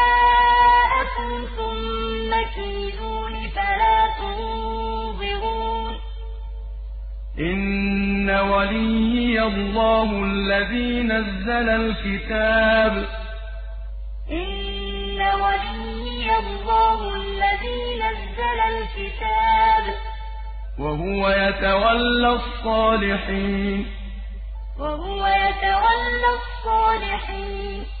إِنَّ وَلِيِّيَ اللَّهُ الَّذِي نَزَّلَ الْكِتَابَ ۖ. إِنَّ وَلِيِّيَ اللَّهُ الَّذِي نَزَّلَ الْكِتَابَ ۖ. وَهُوَ يَتَوَلَّى الصَّالِحِينَ. وَهُوَ يَتَوَلَّى الصَّالِحِينَ.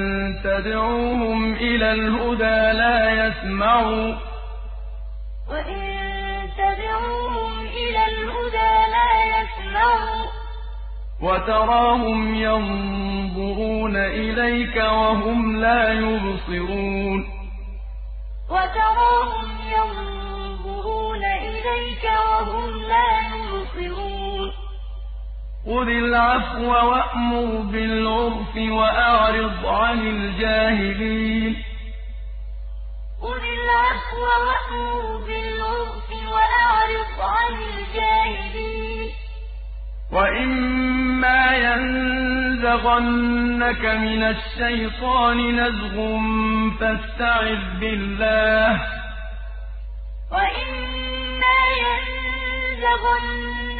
تَدْعُوهُمْ إِلَى الْهُدَىٰ لَا يَسْمَعُوا ۖ. وَإِن تَدْعُوهُمْ إِلَى الْهُدَىٰ لَا يَسْمَعُوا ۖ. وَتَرَاهُمْ يَنظُرُونَ إِلَيْكَ وَهُمْ لَا يُبْصِرُونَ. وَتَرَاهُمْ يَنظُرُونَ إِلَيْكَ وَهُمْ لَا يُبْصِرُونَ. خُذِ الْعَفْوَ وَأْمُرْ بِالْعُرْفِ وَأَعْرِضْ عَنِ الْجَاهِلِينَ خُذِ الْعَفْوَ وَأْمُرْ بِالْعُرْفِ وَأَعْرِضْ عَنِ الْجَاهِلِينَ وَإِمَّا يَنزَغَنَّكَ مِنَ الشَّيْطَانِ نَزْغٌ فَاسْتَعِذْ بِاللَّهِ ۖ وَإِمَّا يَنزَغَنَّكَ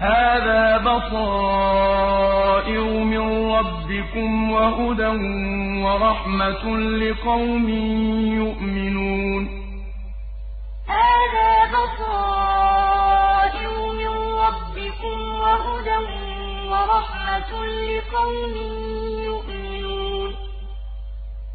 هَٰذَا بَصَائِرُ مِن رَّبِّكُمْ وَهُدًى وَرَحْمَةٌ لِّقَوْمٍ يُؤْمِنُونَ. هَٰذَا بَصَائِرُ مِن رَّبِّكُمْ وَهُدًى وَرَحْمَةٌ لِّقَوْمٍ